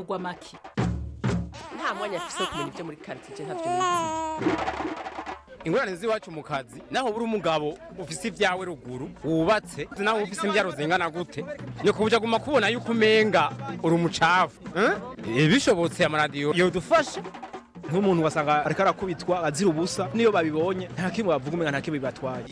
havugwa make. Nta mwanya afise wo kumenya ibyo muri karitsiye ntabyo ingorane z'iwacu mu kazi naho buri umugabo ufise ibyawe ruguru wubatse naho ufise imbyaro zingana gute ni kubuja guma kubona yuko umenga uri umucafu eh? bishobotse amaradiyo yodufasha nk'umuntu wasanga ariko arakubitwa azira ubusa niyo babibonye nta kimwe bavuga umenga nta kimwe bibatwaye.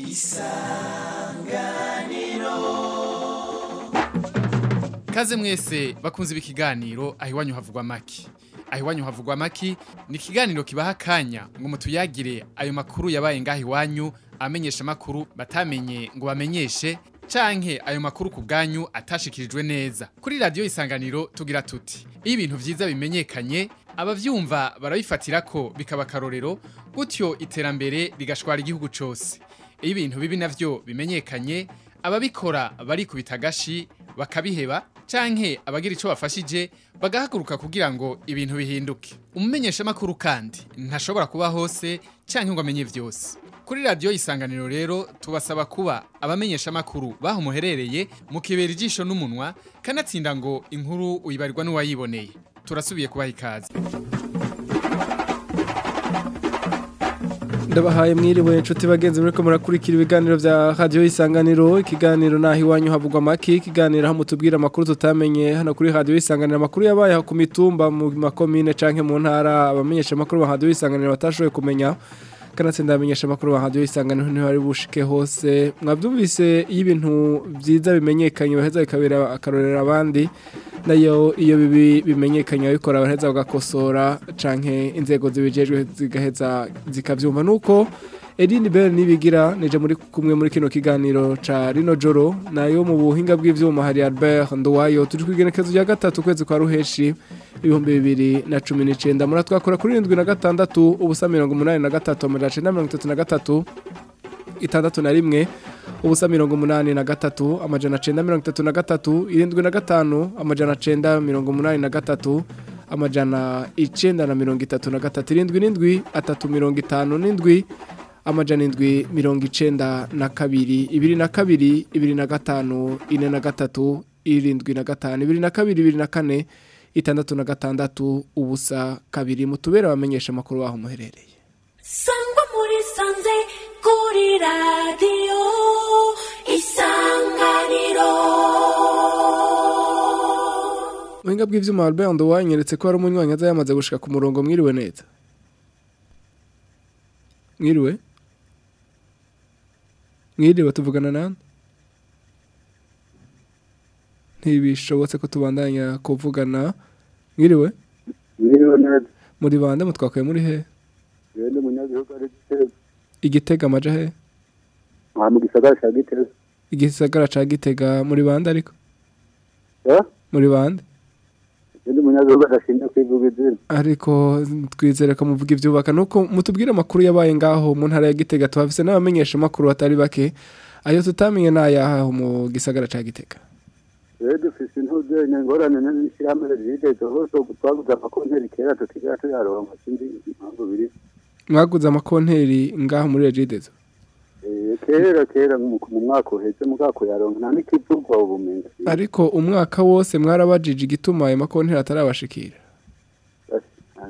Kaze mwese bakunze ibi kiganiro aho iwanyu havugwa maki. Aho iwanyu havugwa maki ni ikiganiro kibaha akanya ngo mutuyagire ayo makuru yabaye ngaho iwanyu amenyesha makuru batamenye ngo bamenyeshe canke ayo makuru ku bwanyu atashikirijwe neza. Kuri radio isanganiro tugira tuti iyo ibintu vyiza bimenyekanye abavyumva barabifatira ko bikaba karorero gutyo iterambere rigashwara igihugu cose. Iyo ibintu bibi navyo bimenyekanye ababikora barikubita agashi bakabiheba canke abagira ico bafashije bagahaguruka kugira ngo ibintu bihinduke. Umumenyesha makuru kandi ntashobora kuba hose canke ngo amenye vyose. Kuri radio isanganiro rero tubasaba kuba abamenyesha makuru baho muherereye mukibera ijisho n'umunwa kanatsinda ngo inkuru uyibarirwa n'uwayiboneye. Turasubiye kubaha ikaze. Ndabahaye mwiriwe inshuti bagenzi muriko murakurikira ibiganiro vya radio isanganiro. Ikiganiro naho iwanyu havugwa make ikiganiro aho mutubwira amakuru tutamenye. Hano kuri radio isanganiro amakuru yabaye ku mitumba mu makomine canke mu ntara abamenyesha amakuru ba radio isanganiro batashoboye kumenya. Kanatsinda abamenyesha amakuru ba radio isanganiro ntibari bushike hose. Mwavyumvise iyo ibintu vyiza bimenyekanye baheza bikabera akarorera abandi na yo iyo bibi bimenyekanye abikora baraheza bagakosora canke inzego zibijejwe zigaheza zikavyumva. Nuko Edini Bell nibigira nije muri kumwe muri kino kiganiro ca Rino Joro. Nayo mu buhinga bw'ivyuma hari Albert Nduwayo. Turi kwigenekezo ya gatatu kwezi kwa ruheshi ibihumbi bibiri na cumi n'icenda. Muri twakora kuri indwi na gatandatu ubusa mirongo umunani na gatatu amajana icenda mirongo itatu na gatatu itandatu na rimwe ubusa mirongo umunani na gatatu amajana cenda mirongo itatu na gatatu irindwi na gatanu amajana cenda mirongo umunani na gatatu amajana icenda na mirongo itatu na gatatu. Irindwi n'indwi atatu mirongo itanu n'indwi amajana indwi mirongo icenda na kabiri ibiri na kabiri ibiri na gatanu ine na gatatu irindwi na gatanu ibiri na kabiri ibiri na kane itandatu na gatandatu ubusa kabiri mutubere abamenyesha amakuru baho muherereye sangwa muri sanze kuri radiyo isanganiro Muhinga bw'ivyuma Albert Ndowa nyeretse ko hari umunywanyi aza yamaze gushika ku murongo mwiriwe neza. Mwiriwe? Mwiriwe tuvugana nande? Ntibishobotse ko tubandanya kuvugana. Mwiriwe? Muri bande mutwakaye muri he? Igitega amaja he? Igisagara ca Gitega muri bande ariko? Muri bande? Gende munyagihugu adashinzwe kwivuga izina. Ariko twizere ko muvuga ivyubaka nuko mutubwira amakuru yabaye ngaho mu ntara ya Gitega tuhafise n'abamenyesha amakuru batari bake ayo tutamenye nayaho mu gisagara ca Gitega. Rero dufise intuzenya ingorane n'ishirahamwe ryigeze hose twaguze amakonteri kera tutigera tuyaronka sinzi impamvu biri. Mwaguze amakonteri ngaho muri Regidezo. Eh, kera kera mu mwaka uheze mu mwaka yaronka nta n'ikivugwa ubumenyi. Ariko umwaka wose mwarabajije igituma ayo makonteri atarabashikira.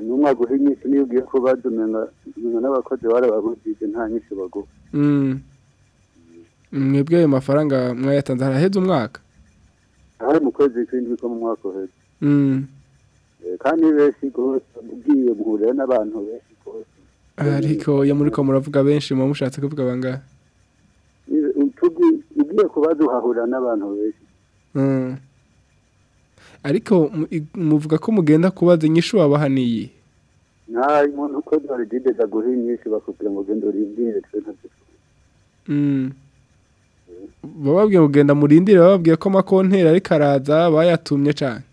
N'umwaka uhinyise niyo ugiye kubaza umenga n'abakozi barababujije nta nyinshi baguha. Mm. Mwebwe ayo mafaranga mwayatanze haraheze umwaka. Hari mu kwezi kw'indwi ko mu mwaka uheze. Mm. Eh, kandi benshi rwose ugiye guhurira n'abantu benshi Ariko iyo muriko muravuga benshi muba mushatse kuvuga bangahe? Ugiye kubaza uhahurira n'abantu benshi Mm. Ariko muvuga ko mugenda kubaza inyishu wabahaniye. nta muntu uko dore dideza guha inyinshi bakubwira ngo genda urindire twe ntavyo Mm. Bababwiye kugenda murindire bababwiye ko amakonteri ariko araza bayatumye cane.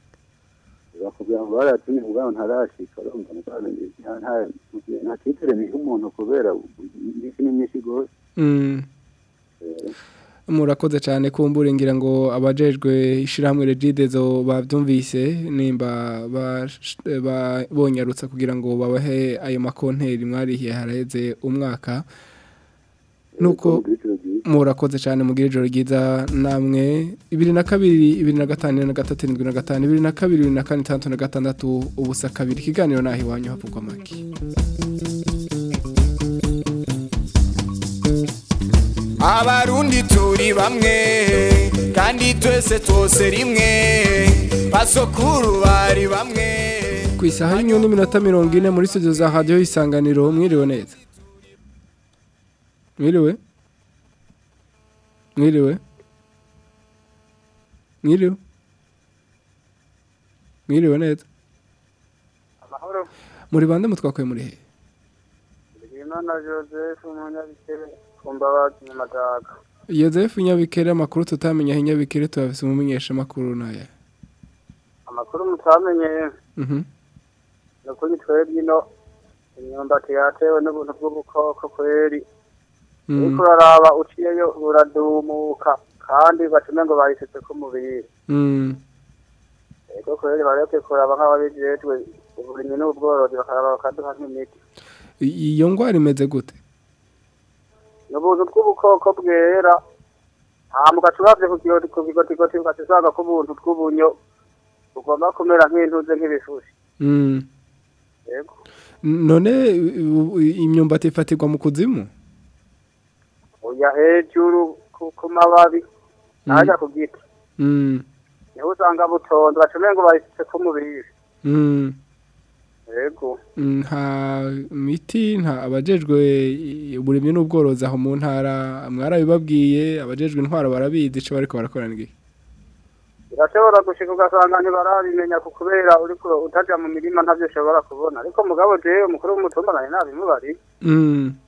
Bakubwira ngo baratumye ubwabo ntarashika urumva mugabo ni- nta- nta- nta cyizere niha umuntu kubera inyinshi ni nyinshi rwose Mm. Murakoze cyane kumbura ngira ngo abajejwe ishirahamwe Regidezo bavyumvise nimba bonyarutsa kugira ngo babahe ayo makonteri mwarihiye haraheze umwaka nuko. Murakoze cyane mugire ijoro ryiza. Namwe ibiri na kabiri ibiri na gatanu na gatatu irindwi na gatanu ibiri na kabiri ibiri na kane itandatu na gatandatu ubusa kabiri. Ikiganiro naho iwanyu havugwa make. Abarundi turi bamwe kandi twese twose rimwe. Basokuru bari bamwe. Ku isaha y'imwe n'iminota mirongo ine muri studio za radiyo isanganiro mwiriwe neza. Mwiriwe? Mwiriwe mwiriwe mwiriwe neza amahoro muri bande mutwakuye muri he? Imana Joseph umunyabikere ku mbabazi mu madaga yozefu nyabikere amakuru tutamenya aho inyabikere tuyafise umumenyesha amakuru naya amakuru mutamenye mhm. ukuri twebwe ino imyumbati yatewe n'ubuntu bw'ubukoko kweri. Uriko uraraba uciyeyo buradumuka kandi batume ngo bayisetse ku mubiri mm. Ego kweri bareke kuraba nk'ababijejwe uburimyi n'ubworozi bakaraba bakaduha nk'imiti iyo ngwara imeze gute? Ni ubuntu bw'ubukoko bwera hama ugaca uravye ku ugaca usanga ko ubuntu bw'ubunyo bugomba kumera nk'intuze nk'ibifushi. Mm. None imyumbati ifatirwa mu kuzimu? Uya hejuru ku mababi. Najya ku giti. Mm. Niho usanga butonze ugaca umengo bayisitse ku mubiri. Mm. Yego. Nta miti nta abajejwe uburimyi n'ubworozi aho mu ntara mwarabibabwiye abajejwe intwaro barabizi ico bariko barakorana iki birashobora gushika ugasanga ntibarabimenya ku kubera uriko utaja mu mirima ntavyo ushobora kubona. Ariko mugabo jewe umukuru w'umutumba nari nabimubari mm. Eh,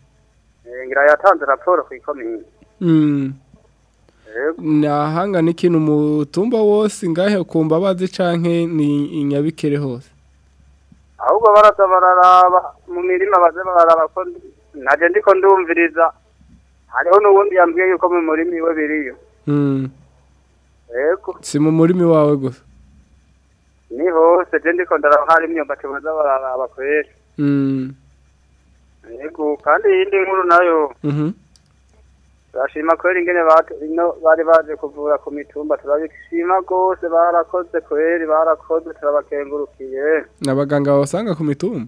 ngira yatanze raporo kw'ikomine mm yego. Nahanga n'ikintu umutumba wose ngahe ku mbabazi canke ni inyabikere hose? Ahubwo baraza bararaba mu mirima baze bararaba ko naje ndiko ndumviriza. Hariho n'uwundi yambwiye yuko mu murima iwe biriyo. Mm yego. Si mu murimi wawe gusa? Ni hose je ndiko ndaraba hari imyumbati baza bararaba kweri yego kandi iyindi nkuru na yo. Mhm. Turashima kweri ingene bari baje kuvura ku mitumba. Turabishima rwose barakoze kweri barakoze turabakengurukiye. Abaganga babasanga ku mitumba?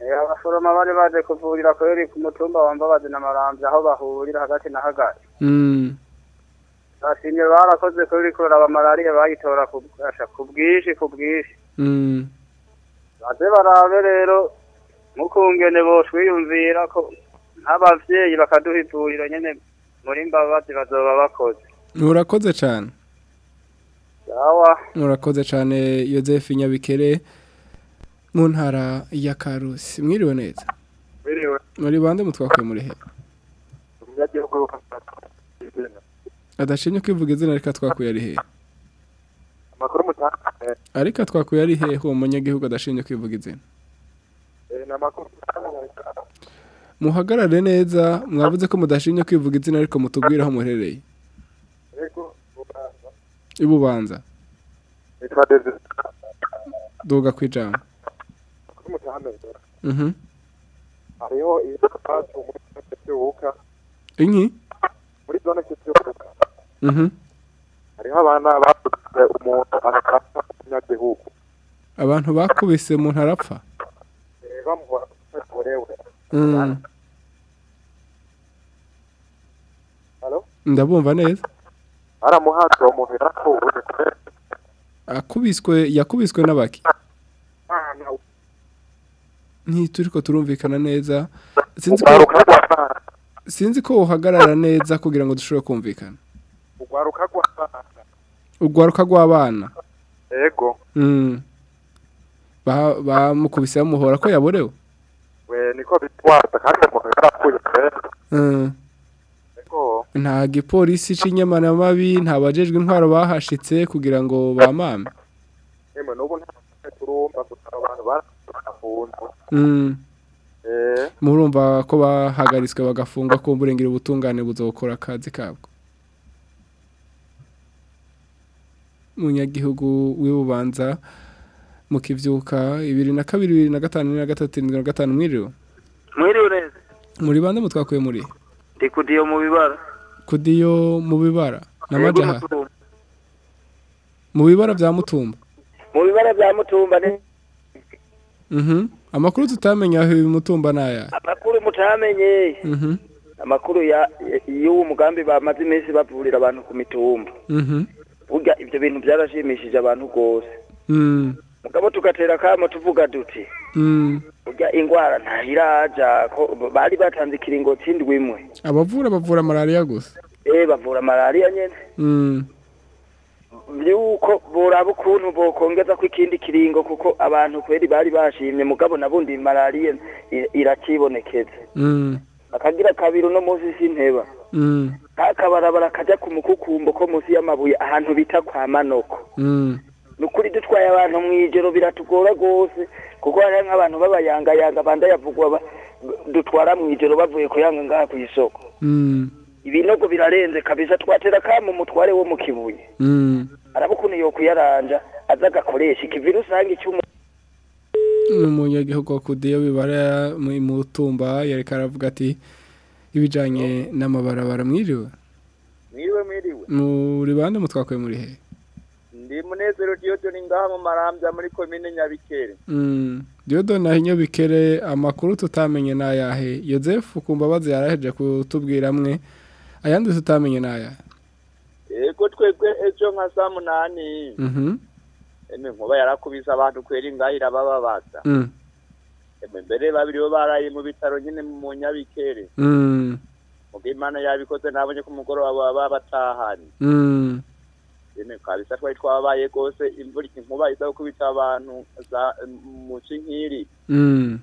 Eh, abaforoma bari baje kuvurira kweri ku mutumba wa Mbabazi na Maramvya aho bahurira hagati na hagati. Mm. Turashimye barakoze kweri kuraba malariya bayitora ku bwinshi ku bwinshi mm. Baze barabe rero mukungene boshwiyumvira ko nk'abavyeyi bakaduha ivuriro nyene muri Mbabazi bazoba bakoze. Urakoze cane. Sawa. Murakoze cyane Joseph Nyabikere mu ntara ya Karusi. Mwiriwe neza. Muri bande mutwakuye muri he? Adashimye kwivuga izina reka twakuye ari he? Amakuru mutanga ariko twakuye ari he? Uwo munyagihugu adashimye kwivuga izina. Muhagarare neza mwavuze ko mudashimye kwivuga izina ariko mutubwire aho muherereye. Ibubanza. Duga mutanga mhm. Hariho ibibazo muri zone cyubuka inki? Muri zone cyubuka hariho abana bavuze umuntu arapfa umunyagihugu. Abantu bakubise umuntu arapfa Mm. Halo? ndabumva neza baramuhatse uwo muntu yarapfuye akubiswe yakubiswe n'abaki ntituriko turumvikana neza. Sinzi ko ko uhagarara neza kugira ngo dushobore kumvikana. Ugwaruka rw'abana urwaruka rw'abana yego Mm. Bamukubise bamuhora ko yaborewe. We niko bitwaza kandi uwo muntu yarapfuye kwera Mm. yego nta gipolisi c'inyamanamabi nta bajejwe intwaro bahashitse kugira ngo bamame. Yemwe n'ubu nta turumva gusa abantu barafunzwe Mm. eh. Murumva ko bahagaritswe bagafungwa ko uburengero ubutungane buzokora akazi kabwo. Munyagihugu w'ibubanza mu kivyuka ibiri na kabiri bibiri na gatanu bibiri na gatatu irindwi na gatanu mwiriwe? Mwiriwe neza. Muri bande mutwakuye muri? Ndi kudiyo mu bibara. Kudiyo mu bibara. N'amajaha mu bibara bya mutumba. Mu bibara bya mutumba ni mhm. Amakuru tutamenya aho uyu mutumba naya amakuru mutamenye. Mhm. Amakuru ya y'uwo mugambi bamaze iminsi bavurira abantu ku mitumba. Mhm. Burya ibyo bintu byarashimishije abantu rwose. Mm. Mugabo tugatera kamo tuvuga duti mm. Burya indwara ntahiraja bari batanze ikiringo c'indwi imwe abavura bavura malaria gusa? Eh bavura malaria nyene. Mm. Yuko boraba ukuntu bokongeza ko ikindi kiringo kuko abantu kweri bari bashimye mugabo nabundi malaria i- irakibonekeza. Mm. Akagira kabiri uno munsi sinteba. Kakabarabara kaja ku mukukumbo ko munsi y'amabuye ahantu bita kwa manoko. Mm nukuri dutwaye abantu mw'ijoro biratugora rwose kuko hariho nk'abantu b'abayangayanga banda yavugwa ba- dutwara mw'ijoro bavuye kuyanga ngaha kw'isoko mm. Ibinogo birarenze kabisa twatera kamo umutware wo mu kibuye. Mm. Araba ukuntu yokuyaranja aza agakoresha. Ikivi rusange cy'umu umunyagihugu wa kudiyo bibara mu mutumba yareka aravuga ati ibijanye n'amabarabara mwiriwe? Mwiriwe mwiriwe. Muri bande mutwakuye muri he? Ndi munezero diyodoni ngaha mu marambya muri komine nyabikere. Mm. Diodo na hinyo bikere amakuru tutamenye nayahe? Joseph kumbabazi yaraheje kutubwira mwe ayandi tutamenye nayahe ego twebwe ejo nka saa munani. Mhm. Nkuba yarakubise abantu kwera ingaha irabababaza Mm. mbere babiri bo baraye mu bitaro nyine mu nyabikere. Mm. muga imana yabikoze nabonye ko umugoroba baba batahanye. Kabisa twari twabaye rwose imvura inkuba iza gukubita abantu za mu cinkiri Mm.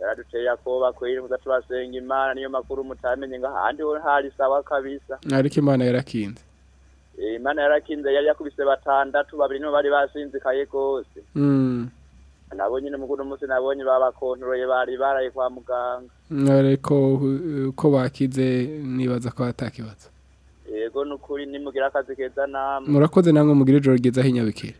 yaraduteye akoba muza turasenga imana niyo makuru mutamenye ngaha ahandi ho hari sawa kabisa Ariko Imana yarakinze. Eh, imana yarakinze yari yakubise batandatu babiri nibo bari basinzikaye rwose Mm. nabo nyine muguno munsi nabonye babakontroye bari baraye kwa muganga Ariko uh, ko bakize nibaza ko atakibazo. Yego nukuri nimugira akazi keza namwe Murakoze namwe mugira ijoro ryiza hinyabikire.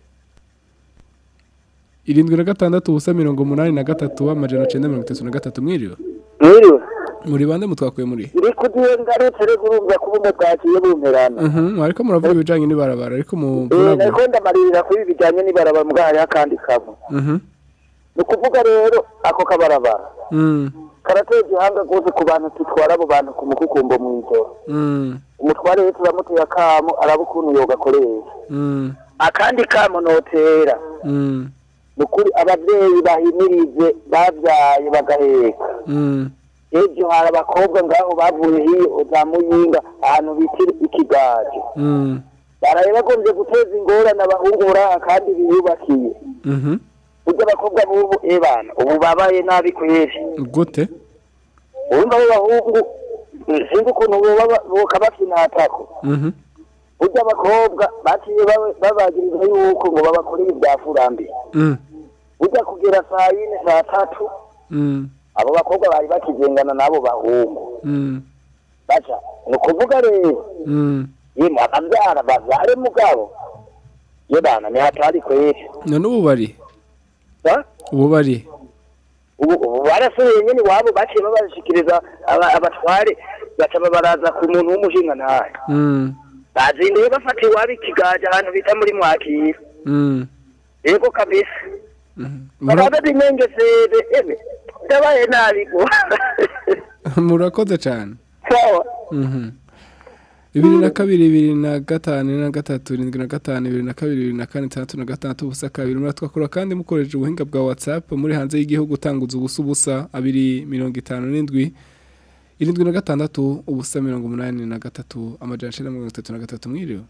Irindwi na gatandatu ubusa mirongo umunani na gatatu amajana cenda mirongo itatu na gatatu mwiriwe. mwiriwe Muri bande mutwakuye muri he? iri kudiye ngarutse urumva kuba umutwakiye bumperana Mhm, ariko muravuga ibijanye n'ibarabara ariko mu Eh, nariko ndamarira kuri ibi bijanye n'ibarabara mugabo hariho akandi kamwe Mhm. ni ukuvuga rero ako kabarabara Mm. karateye igihanga rwose ku bantu tutwara abo bantu ku mukukumbo mw'ijoro Mm. Umutware rero turamuteye akamo araba ukuntu yogakoresha Mm. akandi kamo notera Mm. ni ukuri abavyeyi bahimirize bavyaye bagaheka Mm. ejo hari abakobwa ngaho bavuye hiyo za muyinga ahantu bita ikigaje baraye bagombye guteza ingorane abahungu buraha kandi biyubakiye Mhm. burya abakobwa b'ubu ebana ubu babaye nabi kweri Gute? urumva abo bahungu eh, sinzi ukuntu boba boka bafinatako Mhm. burya abakobwa baciye babagiriza yuko ngo babakorere ibya furambi Mm. burya kugera saa yine saa tatu Mm. abo bakobwa bari bakizengana n'abo bahungu Mm. baca ni ukuvuga rero yemwe akabyara bavyare mugabo ye bana ni hatari kweri None ubu bari? Ba? Ubu bari? Ubu barasubiye nyene iwabo baciye babashikiriza aba- abatware baca babaraza ku muntu w'umushinga ntahe Mm. bazinduye bafata iwabo ikigaje ahantu bita muri mwakira Mm. yego kabisa Mura- barabe binengesere eme ndabaye nabi Murakoze cyane. sawa Mhm. Bibiri na kabiri, bibiri na gatanu, bibiri na gatatu, irindwi na gatanu, bibiri na kabiri, bibiri na kane, itandatu na gatandatu, ubusa kabiri. Muratwakura kandi mukoresheje ubuhinga bwa WhatsApp muri hanze y'igihugu utanguza ubusa ubusa abiri mirongo itanu n'indwi irindwi na gatandatu ubusa mirongo umunani na gatatu amajana icenda mirongo itatu na gatatu. Mwiriwe?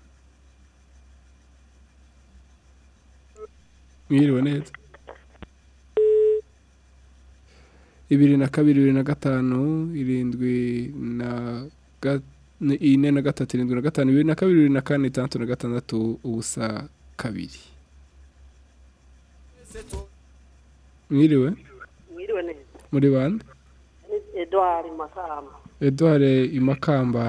Mwiriwe neza? Ibiri na kabiri bibiri na gatanu irindwi na ga- ni- ine na gatatu irindwi na gatanu bibiri na kabiri bibiri na kane itandatu na gatandatu ubusa kabiri mwiriwe mwiriwe neza muri bande ni. Edouard makamba. Edouard Imakamba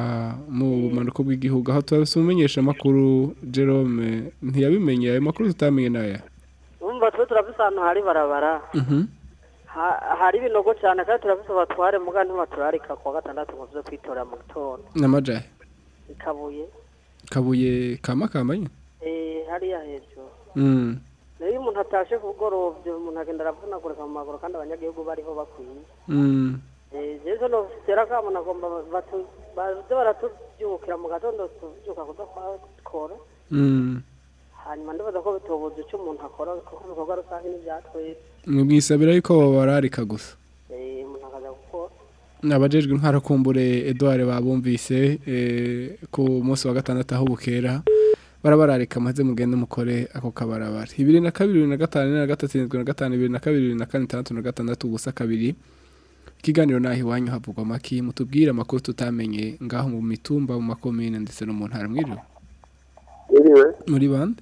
mu bumanuko bw'igihugu aho turabise umumenyesha makuru Jerome ntiyabimenye ayo makuru tutamenye naya? Urumva twe turafise ahantu hari barabara. Mhm Ha- hari ibinogo cyane kandi turafise abatware muga ntibaturarika kuwa gatandatu ngo tuze kwitora mu gitondo. Namajahe kabuye. Kabuye kama kamanye eh, hariya hejuru. Mm. Rero iyo umuntu atashe kugorovye umuntu agenda aravunagurika mu maguru kandi abanyagihugu bariho bakwiye. Mm. Eh, jewe no tera kamo nagomba batu baze baratubyukira mu gatondo tubyuka kuza mm. Hanyuma ndibaza ko bitobuza icyo umuntu akora kuko ibikorwa rusange n'ibyatwese mwibwisabira yuko babararika gusa. Abajejwe intwara kumbure Edouard babumvise eh, ku munsi wa gatandatu aho bukera. Barabararika maze mugende mukore ako kabarabara. Ibiri na kabiri bibiri na gatanu na gatatu irindwi na gatanu ibiri na kabiri bibiri na kane itandatu na gatandatu ubusa kabiri. Ikiganiro naho iwanyu havugwa amaki mutubwire amakuru tutamenye. Ngaho mu mitumba mu makomine ndetse no mu ntara. Mwiriwe? Iriwe, muri bande.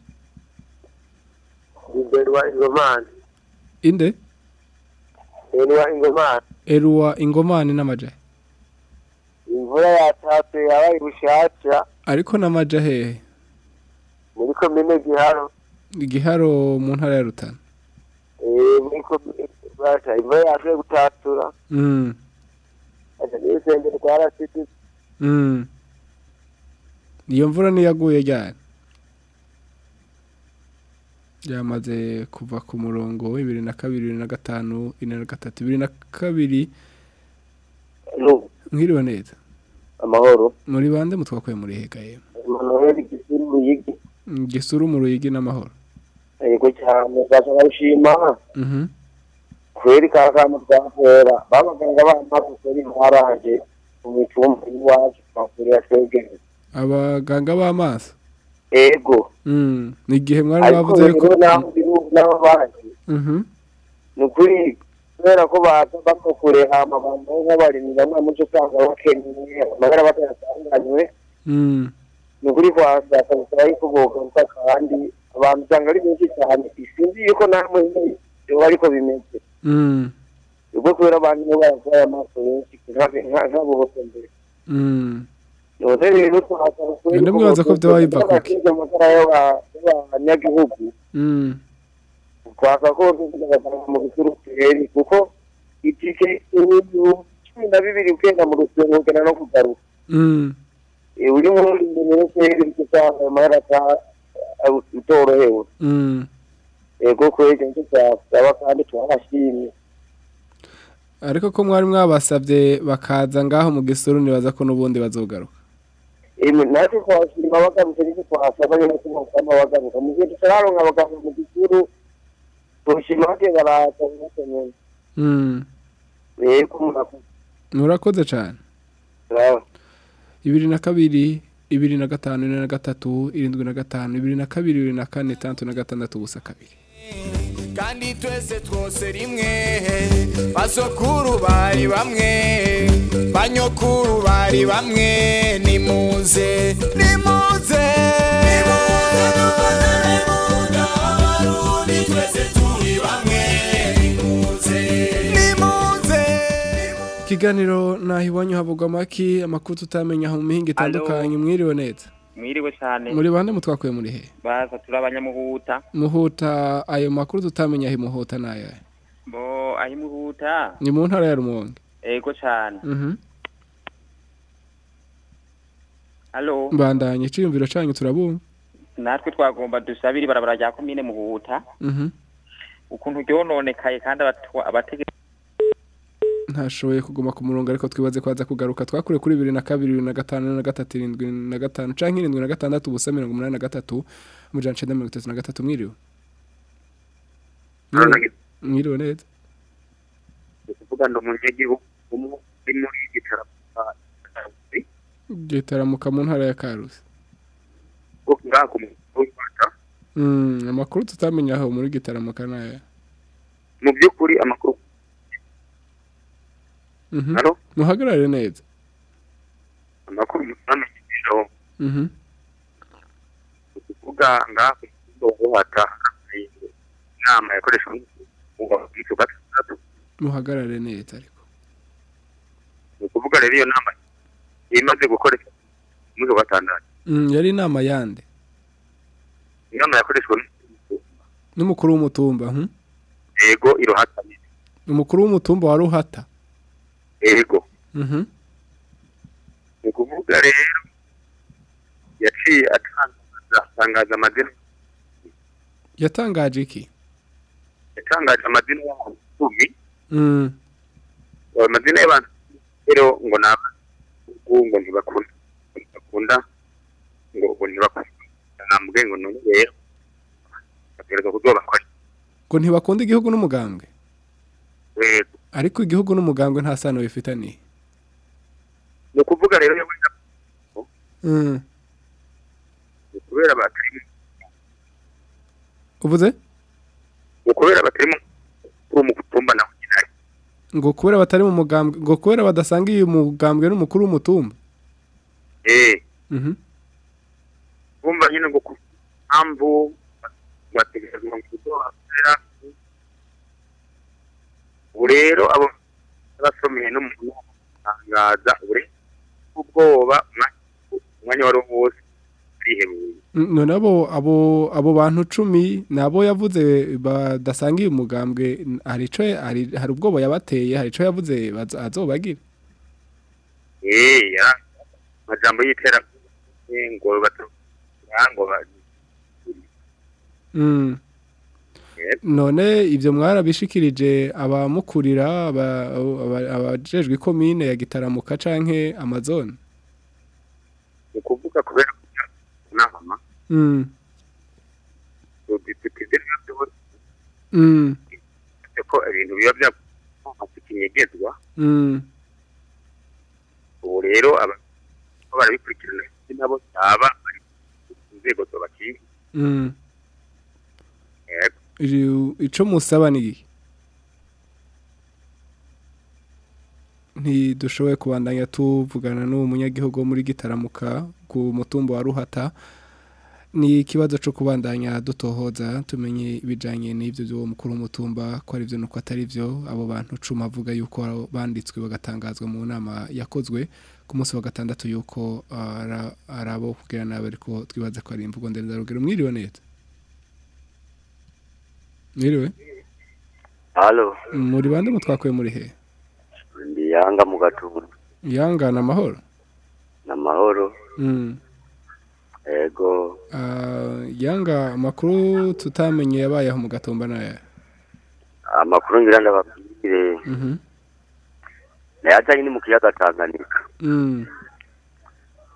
Inde Iberwa Ingomani. eruwa ingomani n'amaja Imvura yatatse yabaye bushaca ariko n'amaja hehe muri komine Giharo. igiharo mu ntara ya rutana Eh, muri komine Basha. Imvura yaje gutatura. mm. Aja n'urusengero rwarasitse. Mm. iyo mvura niyaguye ryari yamaze kuva ku murongo bibiri na kabiri bibiri na gatanu ine na gatatu bibiri na kabiri mwiriwe neza Amahoro. muri bande mutwakuye muri hegaye Gisuru mu ruyigi n'amahoro Yego cyane. Bashima. Mhm. Kweri kakamu twakora. Babaganga bamaze kweri baraje. Mu mitumba y'iwacu twakuriye twebwe. abaganga b'amaso Ego. Mm. ni igihe mwari bavuze yuko bandi. Mhm. ni ukuri kubera ko baza bava kure hama abantu nk'abarimyi bamwe muco usanga bakeneye amabara batayasanganywe Mm. ni ukuri kwashaka gusaba yuko bogaruka kandi abantu usanga ari benshi cyane sinzi yuko namwe byoba ariko bimeze Mm. ubwo kubera abantu nibo barwaye amaso benshi nka- nka- nk'abo bose mbere Mm. none rero twasaba ukuri None mwibaza ko vyoba biva kuki? amatara y'aba- y'abanyagihugu twasaba ko bagaragara mu bisuruteri kuko itike cumi na bibiri ugenda mu rusengero ugenda no kugaruka uri muri imbere y'urusengero uri gusanga amahera ata- a- utorohewe ego kwega ni cyo twasaba kandi twabashimye ariko ko mwari mwabasabye bakaza ngaho mu gisuru nibaza ko n'ubundi bazogaruka. Natwe twashima bagarutse ni cyo twasaba nyine ko bakama bagaruka mu gihe tutararonka abaganga mu gikuru tushima bake baraza nyine Mm. ego murakoze murakoze cyane Bravo. ibiri na kabiri ibiri na gatanu ine na gatatu irindwi na gatanu ibiri na kabiri ibiri na kane itandatu na gatandatu ubusa kabiri kandi twese twose rimwe. Basokuru bari bamwe banyokuru bari bamwe. Nimuze nimuze. Ikiganiro naho iwanyu havugwa amaki amakuru tutamenya aho mu mihinga itandukanye. Mwiriwe neza. Mwiriwe cyane. Muri bande mutwakuye muri he? Baza turi abanyamuhuta. Muhuta ayo makuru tutamenya aho muhuta na yo bo aho imuhuta ni mu ntara ya rumonge. Ego cyane. Mhm. mbandanye iciyumviro canyu turabumva. Natwe twagomba dusabire ibarabara rya komine muhuta. Mhm. ukuntu ryononekaye kandi abategetsi ntashoboye kuguma ku murongo ariko twibaze ko aza kugaruka. Twakure kuri bibiri na kabiri bibiri na gatanu na gatatu irindwi na gatanu canke irindwi na gatandatu ubusa mirongo umunani na gatatu amajana icenda mirongo itatu na gatatu mwiriwe? Mwiriwe- neza? Kuvuga ngo umunyagihugu umwe uri muri gitara gitaramuka mu ntara ya karusi. Mm, amakuru tutamenya aho muri gitaramuka naya mu by'ukuri amakuru? Muhagarare neza amakuru musanamisho Mhm. kuvuga ngaha ku mutungo hata inama yakoreshwa mu bwitwa gatandatu. Muhagarare neza ariko. Ni ukuvuga rero iyo nama imaze gukoreshwa wa gatandatu. Mm, yari inama yande? Inama yakoreshwa n'umukuru w'umutumba hm? yego irohatanye umukuru w'umutumba wa ruhata. Yego Mhm. ni ukuvuga rero yaciye atangaza amazina yatangaje iki? Yatangaje amazina y'abantu icumi Mm. ayo mazina y'abantu rero ngo ni abantu ngo ntibakunda ntibakunda ngo ngo ntibakunda. Nambwe ngo none rero. Bategereza kuzobakora ngo ntibakunda igihugu n'umugambwe? Yego ariko igihugu n'umugambwe nta sano bifitaniye ni ukuvuga rero yewe Mm. ni ukubera batari uvuze? Ni ukubera batari mu kuri mu kutumba nawe ngo kubera batari mu mugambwe ngo kubera badasangiye umugambwe n'umukuru w'umutumba. Eh. Mhm. bumva nyine ngo ku mpamvu bategereza ngo kuzohera ubu rero abo basomeye n'umuntu atangaza ubwoba umwanya- wari wose arihebuye none abo abo abo bantu cumi nabo yavuze badasangiye umugambwe hari ico hari ubwoba yabateye hari ico yavuze bazo- azobagira eh ya amajambo y'itera ngo ngo ba Mm. None ibyo mwarabishikirije abamukurira aba- aba- abajejwe ikomine ya gitaramuka canke amazone ni ukuvuga kubera kunama Mm. Mm. ko ibintu biba byamaze kinyegezwa Mm. ubu rero barabikurikirana nabo aba bari ku ico musaba ni ntidushoboye kubandanya tuvugana n'uwo munyagihugu wo muri gitaramuka ku mutumba wa ruhata. Ni ikibazo cyo kubandanya dutohoza tumenye ibijyanye n'ibyo by'uwo mukuru w'umutumba ko ari byo nuko atari byo abo bantu cuma avuga yuko banditswe bagatangazwa mu nama yakozwe ku munsi wa gatandatu yuko ara- ari abo kugira nabi ariko twibaza ko ari imvugo ndende mwiriwe neza. Mwiriwe halo. Muri bande mutwakuye muri he? Ndi yanga mu gatuntu yangana amahoro ni amahoro Mm. ego. Ah, yanga amakuru tutamenye yabayeho mu gatumba naya amakuru ngira ndababwire. Mhm. nayajyanye ni mu kiyaga tanganyika. Mm.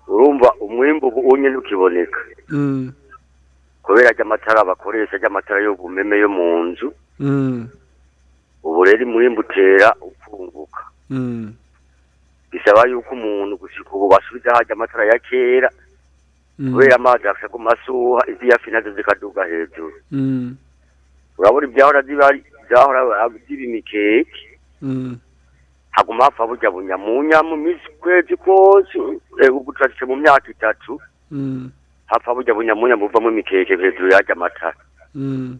urumva umwimbu ubu unye ntukiboneka. Mm. Kubera ajya amatara bakoresha ajya amatara yo bumeme yo mu nzu. Mm. ubu rero umwimbu utera upfunguka Mm. bisaba yuko umuntu gushika ubu basubiza hajya amatara ya kera. Mm. kubera amazi afasha ku masuha iziyafi na zo zikaduga hejuru. Urabona ibyahora byahora ziba imikeke haguma hapfa burya bunyamunya mu minsi kwezi kose eh, ubu turashitse mu myaka itatu. Hapfa burya bunyamunya buvamo imikeke hejuru y'ajya amatara Mm.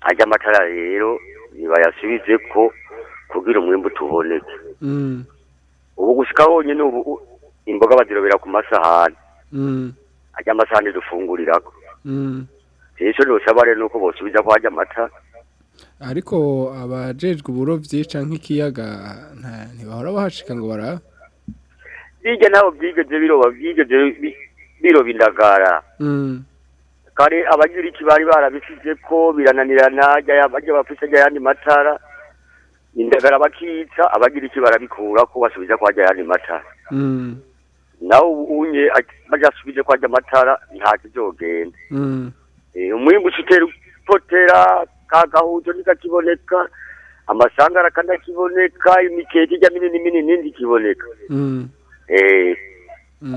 ajya amatara rero nibayasubize ko kugira umwimbu tuboneke Mm. ubu gushika honyine ubu imboga bazirobera ku masahani Mm. ajya amasahani dufungurirako Mm. rero nosaba rero nuko bosubiza ko hajya amatara ariko abajejwe uburovyi canke ikiyaga nta ntibahora bahashika ngo bara bijya nabo byigeze biroba byigeze bi- biroba indagara Mm. kare abagira iki bari barabisize ko birananirana ajya bajya bafise ajya yandi matara indagara bakica abagira iki barabikura ko basubiza ko hajya yandi matara Mm. nawe ubu unye aj- bajya asubije ko hajya amatara nta kizogenda Mm. Eh, umwimbu utera upotera ka gahuzo ntikakiboneka amasangara kanakiboneka imikeke ijya minini minini ntikiboneka Mm.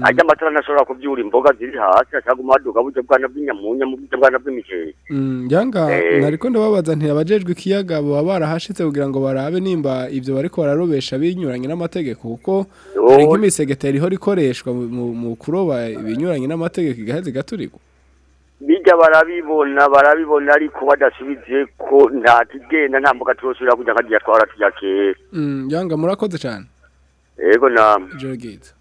Ajya amatara ntashobora kubyura imboga ziri hasi ashaguma haduka buryo bwana bw'inyamunya mu buryo bwana bw'imikeke Mm, yanga nariko ndababaza nti abajejwe ikiyaga baba barahashitse kugira ngo barabe nimba ivyo bariko bararobesha binyuranye n'amategeko kuko hari nk'imisegeteri ihora ikoreshwa mu- kuroba ibinyuranye n'amategeko igaheza igaturirwa bijya barabibona barabibona ariko badasubije ko nta kigenda nta mboga turosubira kujya nkagiye twara tujya kera yanga murakoze cane yego namwe ijoro ryiza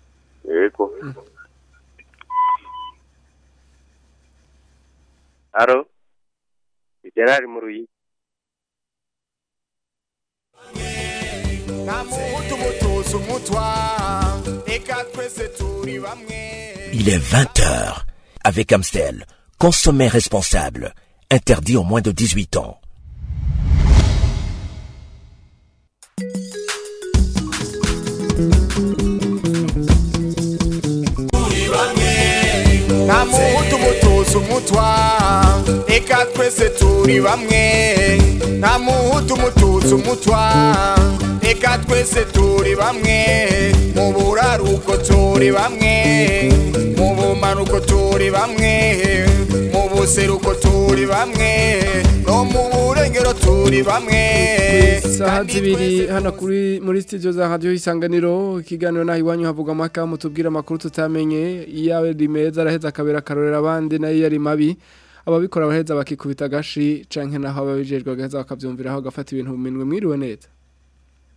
Il est 20 heures. Avec Amstel, consommer responsable. Interdit aux moins de 18 ans. Mutuzi umutwa reka twese turi bamwe. Nta muhutu mutuzi umutwa. Reka twese turi bamwe. Mu buraruko turi bamwe. Mu bumanuko turi bamwe. Mu buseruko turi bamwe. No mu burengero turi bamwe. Saha zibiri hano kuri muri studio za radio isanganiro. Ikiganiro naho iwanyu havugwa amaka mutubwira amakuru tutamenye. Iyo ari meza araheza akabera akarorera abandi na yo iyo ari mabi. Ababikora baheza bakikubita agashi canke naho ababijejwe bagaheza bakavyumviraho bagafata ibintu mu minwe. Mwiriwe neza?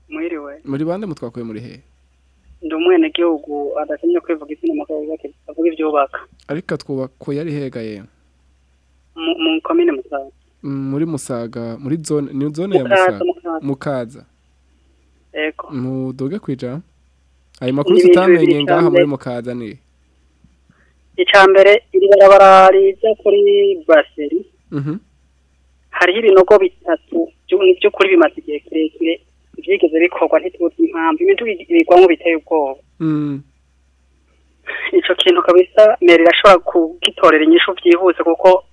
Mwiriwe. Muri bande mutwakuye muri he? Ndi umwenegihugu adakeneye kwivuga izina mu kazi gake avuga ibyubaka. Ariko twubakuye ari hega yewe mu komine musaga Mm, muri musaga muri zone ni zone ya musaga? Mukaza. mudoge kwija ayo makuru tutamenye ngaha muri mukaza ni? Icya mbere iri barabara riza kuri baseri mhm. Hariho ibinogo bitatu byo- by'ukuri bimaze igihe kirekire byigeze bikorwa. Ntituzi impamvu. Imiduga ibigwamo biteye ubwoba. Mm. Ico kintu kabisa meri irashobora kugitorera inyishu byihuse kuko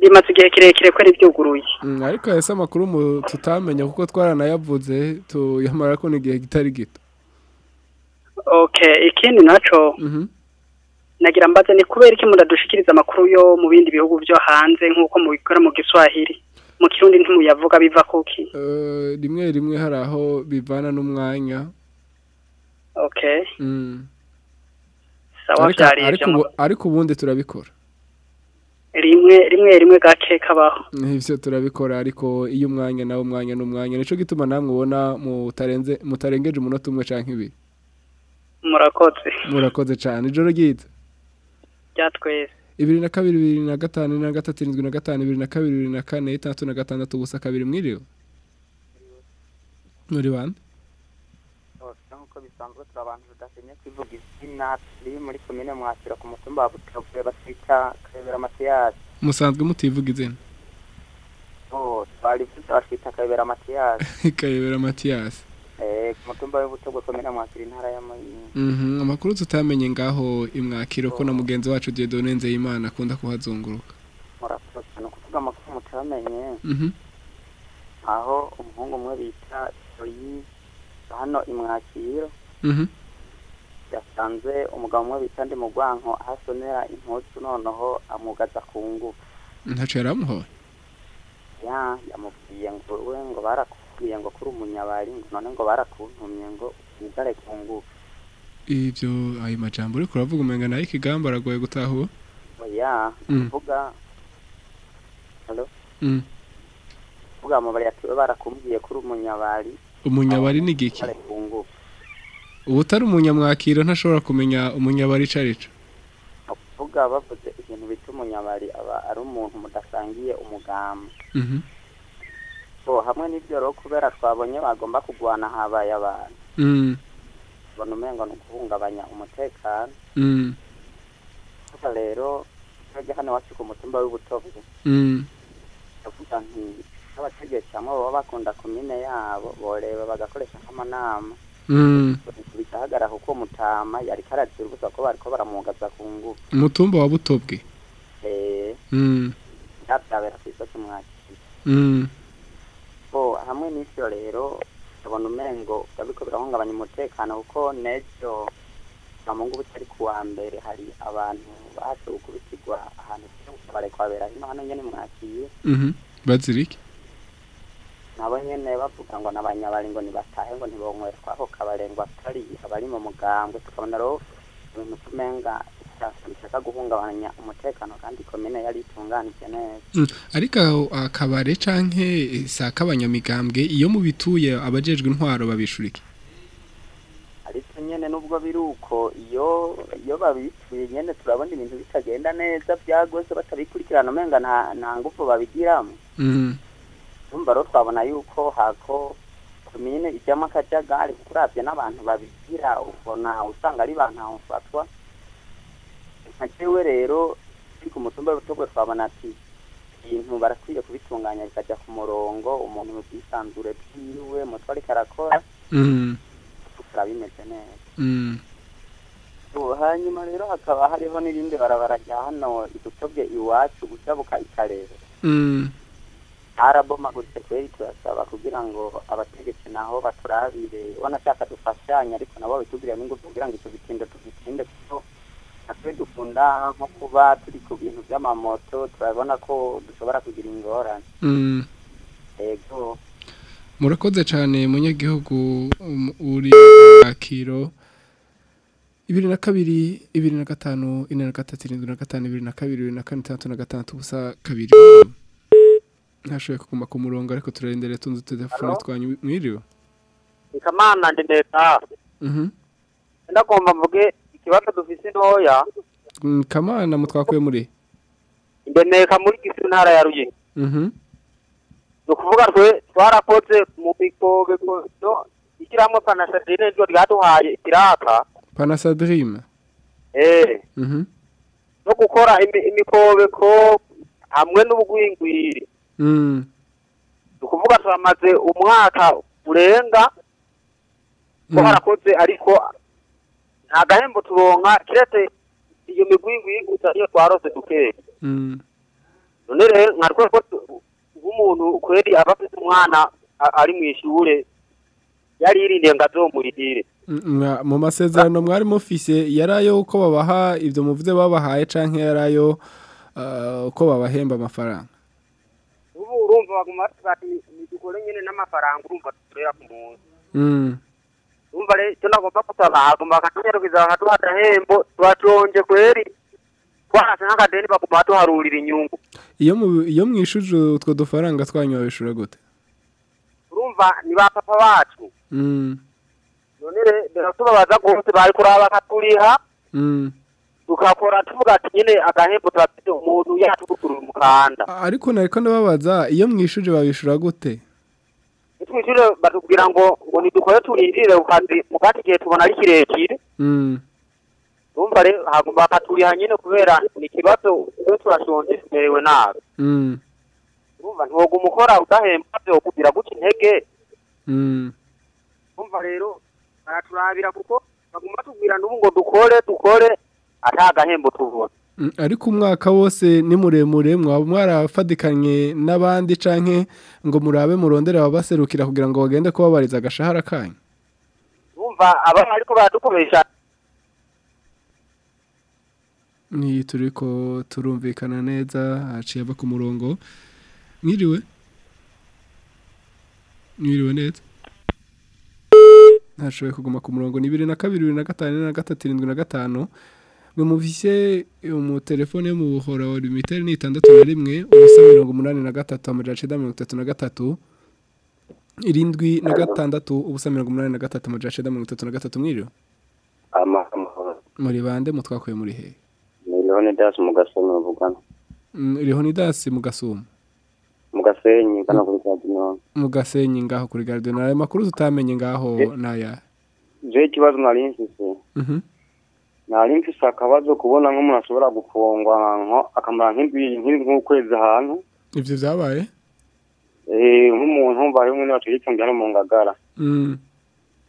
bimaze igihe kirekire ko ari byuguruye. Mm, ariko ese amakuru tutamenya kuko twaranayavuze tuyamara ko n'igihe kitari gito. Okay ikindi naco nagira mbaze ni kubera iki mudadushikiriza amakuru yo mu bindi bihugu byo hanze nk'uko mubikora mu giswahili? Mu kirundi ntimuyavuga biva kuki Eh, rimwe rimwe hari aho bivana n'umwanya. Okay Mm. ariko ubundi turabikora. Rimwe rimwe rimwe gake kabaho. Ivyo turabikora ariko iyo umwanya nawo umwanya n'umwanya nico gituma namwe ubona mutarengeje umunota umwe canke ibiri. Murakoze. Murakoze cane. Ijoro ryiza. Byatwese ibiri na kabiri bibiri na gatanu na gatatu irindwi na gatanu ibiri na kabiri bibiri na kane itandatu na gatandatu ubusa kabiri mwiriwe. Muri bande? Nk'uko bisanzwe turi abantu tudakeneye kwivuga izina turi muri komine mwakira ku mutumba wa butavuye batwita karebera matiyasi musanzwe mutivuga izina? Oh twarivuze batwita karebera matiyasi kayobera matiyasi eh ku mutumba w'ubutogwe komine mwakira intara ya Muyinga. Mhm, amakuru tutamenye ngaho imwakiro ko na mugenzi wacu Dieudonne Nzeyimana akunda kuhazunguruka. Murakoze ni ukuvuga amakuru mutamenye. Mhm. aho umuhungu umwe bita Joyi hano imwakiro Mhm. yasanze umugabo umwe bita ndi mu rwanko aho asonera impuzu noneho amugaza ku ngufu ntaco yaramuhoye ya yamubwiye ngo we ngo barakubwiye ngo kuri umunyabari ngo none ngo barakuntumye ngo wigare ku ngufu ivyo ayo majambo uriko uravuga umenga na yo ikigamba aragoye gutahura oya Mm. kuvuga halo Mm. kuvuga amabari yatiwe barakumbwiye kuri umunyabari umunyabari ni giki wigare ku ngufu ubutari umunyamwakiro ntashobora kumenya umunyabari ico arico kuvuga bavuze ibintu bita umunyabari aba ari umuntu mudasangiye umugambi Mhm. so hamwe n'ibyo rero kubera twabonye bagomba kugwana habaye abantu Mm. ubona umengo ni ukuhungabanya umutekano Mm. rero hano iwacu ku mutumba w'ubutovu Mm. ndavuga nti n'abategetsi hamwe baba bakunda komine yabo boreba bagakoresha nk'amanama Mm. bigaragara kuko mutama yari karazira ubusa ko bariko baramugaza ku ngufu umutumba wa butobwe eh Mm. byabyabera ku isoko mwakira Mm. bo hamwe n'ivyo rero ndabona umengo biriko birahungabanya umutekano kuko n'ejo amungu butari ku wa mbere hari abantu baje gukubitirwa ahantu bare kwabera hino hano nyene mwakiye Mhm. Nabo nyene bavuga ngo n'abanyabari ngo nibatahe ngo ntibonywere kwako kabarengwa atari abari mu mugambwe tukabona rero ibintu kumenga bishaka guhungabanya umutekano kandi komine yari itunganije neza Mm. ariko akabare canke saka abanyamigambwe iyo mubituye abajejwe intwaro babishurike ariko nyene nubwo biri uko iyo iyo babituye nyene turabona ibintu bitagenda neza byagose batabikurikirana umenga nta ngufu babigiramo Mhm. Urumva rero twabona yuko hako komine ijyamo akajagari kuko uravye n'abantu babigira ubona usanga ari bantu aho ufatwa nka jewe rero turi ku mutumba w'ibitogwe twabona ati ibintu barakwiye kubitunganya bikajya ku murongo umuntu mu bwisanzure bwiwe mutwe ariko arakora Mm. tukaba bimeze neza Mm. Hanyuma rero hakaba hariho n'irindi barabara rya hano idutobwe iwacu gucabuka ikarere Mm. harabomaguritse kweri turasaba kugira ngo abategetsi naho baturabire wanashaka dufashanye ariko nabo bitugirira n'ingufu kugira ngo icyo gitindo tugitinde kuko natwe dukunda nko kuba turi ku bintu by'amamoto turabona ko dushobora kugira ingorane Mm. yego murakoze cyane munyagihugu um, uri akiro ibiri na kabiri ibiri na gatanu ine na gatatu irindwi na gatanu ibiri na kabiri ibiri na kane itandatu na gatandatu ubusa kabiri ntashoboye kuguma ku murongo ariko turarindire tunze telefone twanyu mwiriwe ikamana ndi neza Mhm. ndagomba mvuge ikibazo dufise ntoya. Kamana mutwakuye muri? Indemeka muri gisi ntara ya ruye Mhm. ni ukuvuga twe twarakoze mu mikobeko no ishyirahamwe panasadine ryo ryaduhaye ikiraka. Panasadrime eh. Mhm. no gukora imi- imikobeko hamwe n'ubugwingwiri. Ni ukuvuga turamaze umwaka urenga ko Mm. harakoze ariko nta gahembo turonka kiretse iyo migwingwiri gusa iyo twarose dukeya Mm. none rero nka rwego nk'umuntu kweri aba afite umwana ari mu ishure yari yirindiye ngo azomurihire mwa- mu masezerano mwari mufise yari ayo uko babaha ibyo muvuze babahaye canke yari ayo uko babahemba amafaranga. Urumva baguma bavuga ati nidukore nyene n'amafaranga urumva dukorera ku munsi urumva rero icyo nagomba gusaba hagomba bakatunyarukiriza bakaduha agahembo turaconje kweri? Twarase nk'akadeni baguma baduharurira inyungu iyo mwishuje utwo dufaranga twanyu babishura gute? Urumva ni ba papa bacu Mm. none rero biratubabaza rwose bari kuraba bakaturiha Mm. Tukakora tuvuga ati nyine agahembo turafite umuntu yatuguturira umukanda? Ariko nariko ndababaza iyo mwishuje babishura gute? Nitwishyure batubwira ngo ngo nidukore turindire kazi mu kandi igihe tubona ari kirekire. Urumva rero hagomba bakaturiha nyine kubera ni ikibazo iyo turashonje tumerewe nabi. Urumva ntiwoguma ukora udahemba vyokubwira guca intege? Urumva rero baraturabira kuko baguma batubwira n'ubu ngo dukore dukore. Ata gahembo tubona Mm, ariko umwaka wose ni muremure mwaba mwarafadikanye n'abandi canke ngo murabe murondere ababaserukira kugira ngo bagende kubabariza agashahara kanyu. Urumva aba ariko baradukoresha. Ni turiko turumvikana neza haciye ava ku murongo. Mwiriwe? Mwiriwe neza? Ntashoboye kuguma ku murongo. Ni bibiri na kabiri bibiri na gatanu na gatatu irindwi na gatanu. Mwe muvise mu telefone yo mu buhora wa limiteri ni itandatu na rimwe ubusa mirongo umunani na gatatu amajana cenda mirongo itatu na gatatu irindwi na gatandatu ubusa mirongo umunani na gatatu amajana cenda mirongo itatu na gatatu mwiriwe? Muri bande mutwakuye muri hehe ni leonidas mu gasenyi muvugana Mm, leonidasi mu gasuma mu gasenyi kana kuri kadinoni mu gasenyi ngaho kuri gardena ayo makuru tutamenye ngaho naya je ikibazo nari mfise Mhm. Nari mfise akabazo kubona nk'umuntu ashobora gufungwa akamara nk'ukwezi ahantu ivyo vyabaye eh, nk'umuntu mwene wacu yifungiye hano mu ngagara Mm.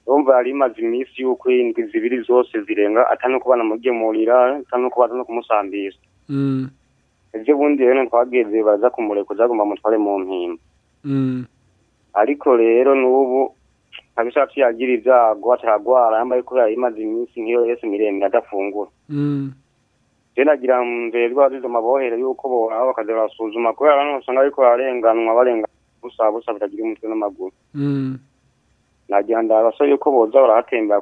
urumva yari imaze iminsi y'uko indwi zibiri zose zirenga atari no kuba namugemurira atari no kuba no kumusambisa Mm. ivyo bundi rero twageze baza kumurekuza agomba mutware mu mpimba Mm. ariko rero n'ubu kabisa tuyagira ibyago ataragwara yambaye yari imaze iminsi nk'iyo yose miremire adafungura. Mm. je nagira mbere rwazize amabohere y'uko boraba bakaza barasuzuma kubera abantu usanga ariko bararenganwa barenga busa busa bitagira umutwe n'amaguru. Mm. nagira ndabasaba yuko boza barahatembera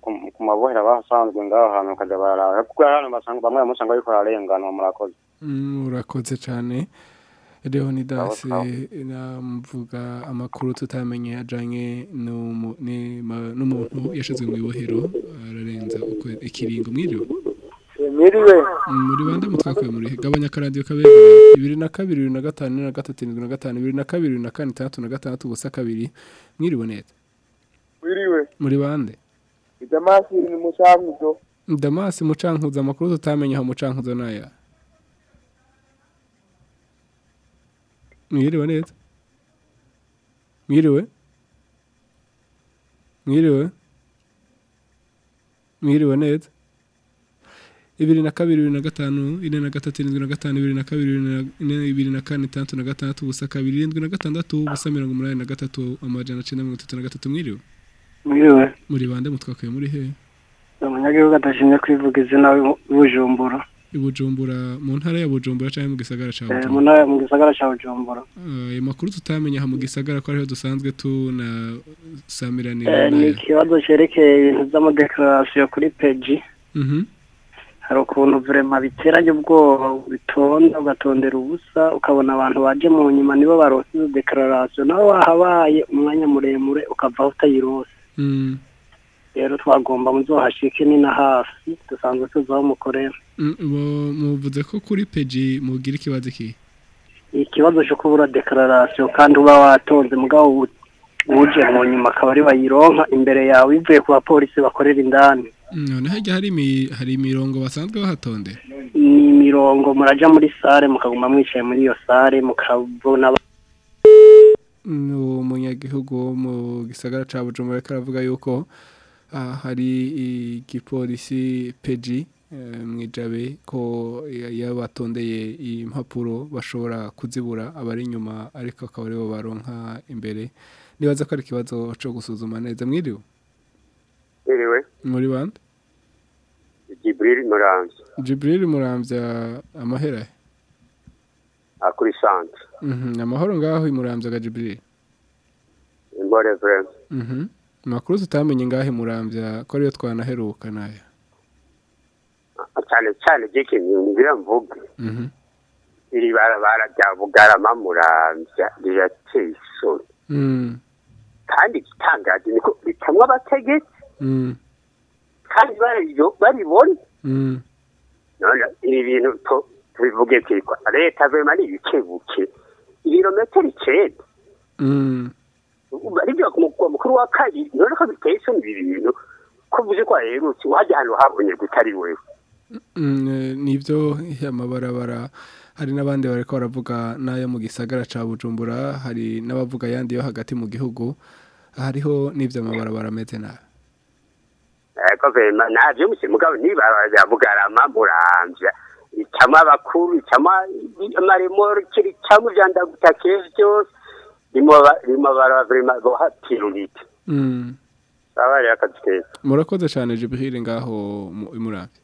ku- mabohero abahasanzwe ngaho hantu bakaza bararaba. Kuko hari ahantu bamwe bamusanga ariko bararenganwa murakoze. Mm, urakoze cyane leonidas namvuga amakuru tutamenye ni- ma- n'umuntu yashizwe mu ibohero ararenza ikiringo mwiriwe Mwiriwe. Muri bande mutwakuye muri gabanya akaradiyo kabegereye ibiri na kabiri bibiri na gatanu na gatatu irindwi na gatanu bibiri na kabiri bibiri na kane itandatu na gatandatu ubusa kabiri mwiriwe neza Mwiriwe. muri bande Idamasi ni musanguzo. damasi mucankuzo amakuru tutamenye aho mucankuzo naya mwiriwe neza mwiriwe mwiriwe mwiriwe neza ibiri na kabiri bibiri na gatanu ine na gatatu irindwi na gatanu ibiri na kabiri bibiri na kane itandatu na gatandatu ubusa kabiri irindwi na gatandatu ubusa mirongo umunani na gatatu amajana cenda mirongo itatu na gatatu mwiriwe Mwiriwe, muri bande mutwakaye muri he? Umunyagihugu adashimye kwivuga izina w'Ubujumbura. I Bujumbura mu ntara ya Bujumbura canke mu gisagara ca Eh, mu Bujumbura ntara mu gisagara ca Bujumbura. Ah, ayo makuru tutamenya aha mu gisagara ko ariho dusanzwe tuna samiranira Eh, ni ikibazo cerekeye ibintu vy'amadekarasiyo kuri peji. Mhm. hari ukuntu vrema biteranye ubwoba bitonda ugatondera ubusa ukabona abantu baje mu nyuma nibo baronse izo dekararasiyo nawe wahabaye umwanya muremure ukavaho utayirose Mm. Rero twagomba muzohashike ni na hafi dusanzwe tuzi aho mukorera. Muvuze ko kuri peji mugira ikibazo iki? Ikibazo cyo kubura dekararasiyo kandi uba watonze mugabo uje mu nyuma akaba ari bayironka imbere yawe bivuye ku bapolisi bakorera indani. None harya hari imi- hari imirongo basanzwe bahatondera ni imirongo muraja muri sare mukaguma mwicaye muri iyo sare mukabona ni umunyagihugu wo mu gisagara ca Bujumbura ariko aravuga yuko hari igipolisi peji eh, mwijabe ko iyo batondeye impapuro bashobora kuzibura abari inyuma ariko akaba ari bo baronka imbere. Nibaza ko ari ikibazo co gusuzuma neza. Mwiriwe? Iriwe muri bande Jibril Muramvya. Jibril Muramvya amahera? Akuri centre Mhm, amahoro ngaho imuramvya ga Jibril? Imbore vraiment Mhm. Makuru tutamenye ngahe muramvya ko ariyo twanaheruka na yo. cyane cyane jike ngira mvuge Mhm. iri barabara rya Bugarama Muramvya rirateye isoni Mm. kandi igitangaje niko ritamwa abategetsi Mm. kandi baribona Mm. none ibi bintu tubivuge kirikwa leta vema ni ibikebuke ibirometero icenda Mm. Ari byo ku mukuru wa kabiri none ko biteye isoni ibi bintu ko uvuze ko waherutse wajya ahantu habonye Mm, eh, nivyo amabarabara hari n'abandi bariko baravuga na yo mu gisagara ca Bujumbura hari n'abavuga yandi yo hagati mu gihugu hariho n'ivyo amabarabara ameze nabi. navyo musi mugabo rya Bugarama Muramvya icamwa abakuru icamwa amaremorokeri icamwa ivyandagutake vyose rimo barabara vema boha pirurite Mm. abari akazi keza Murakoze cyane Jibril ngaho mu- imuramvya.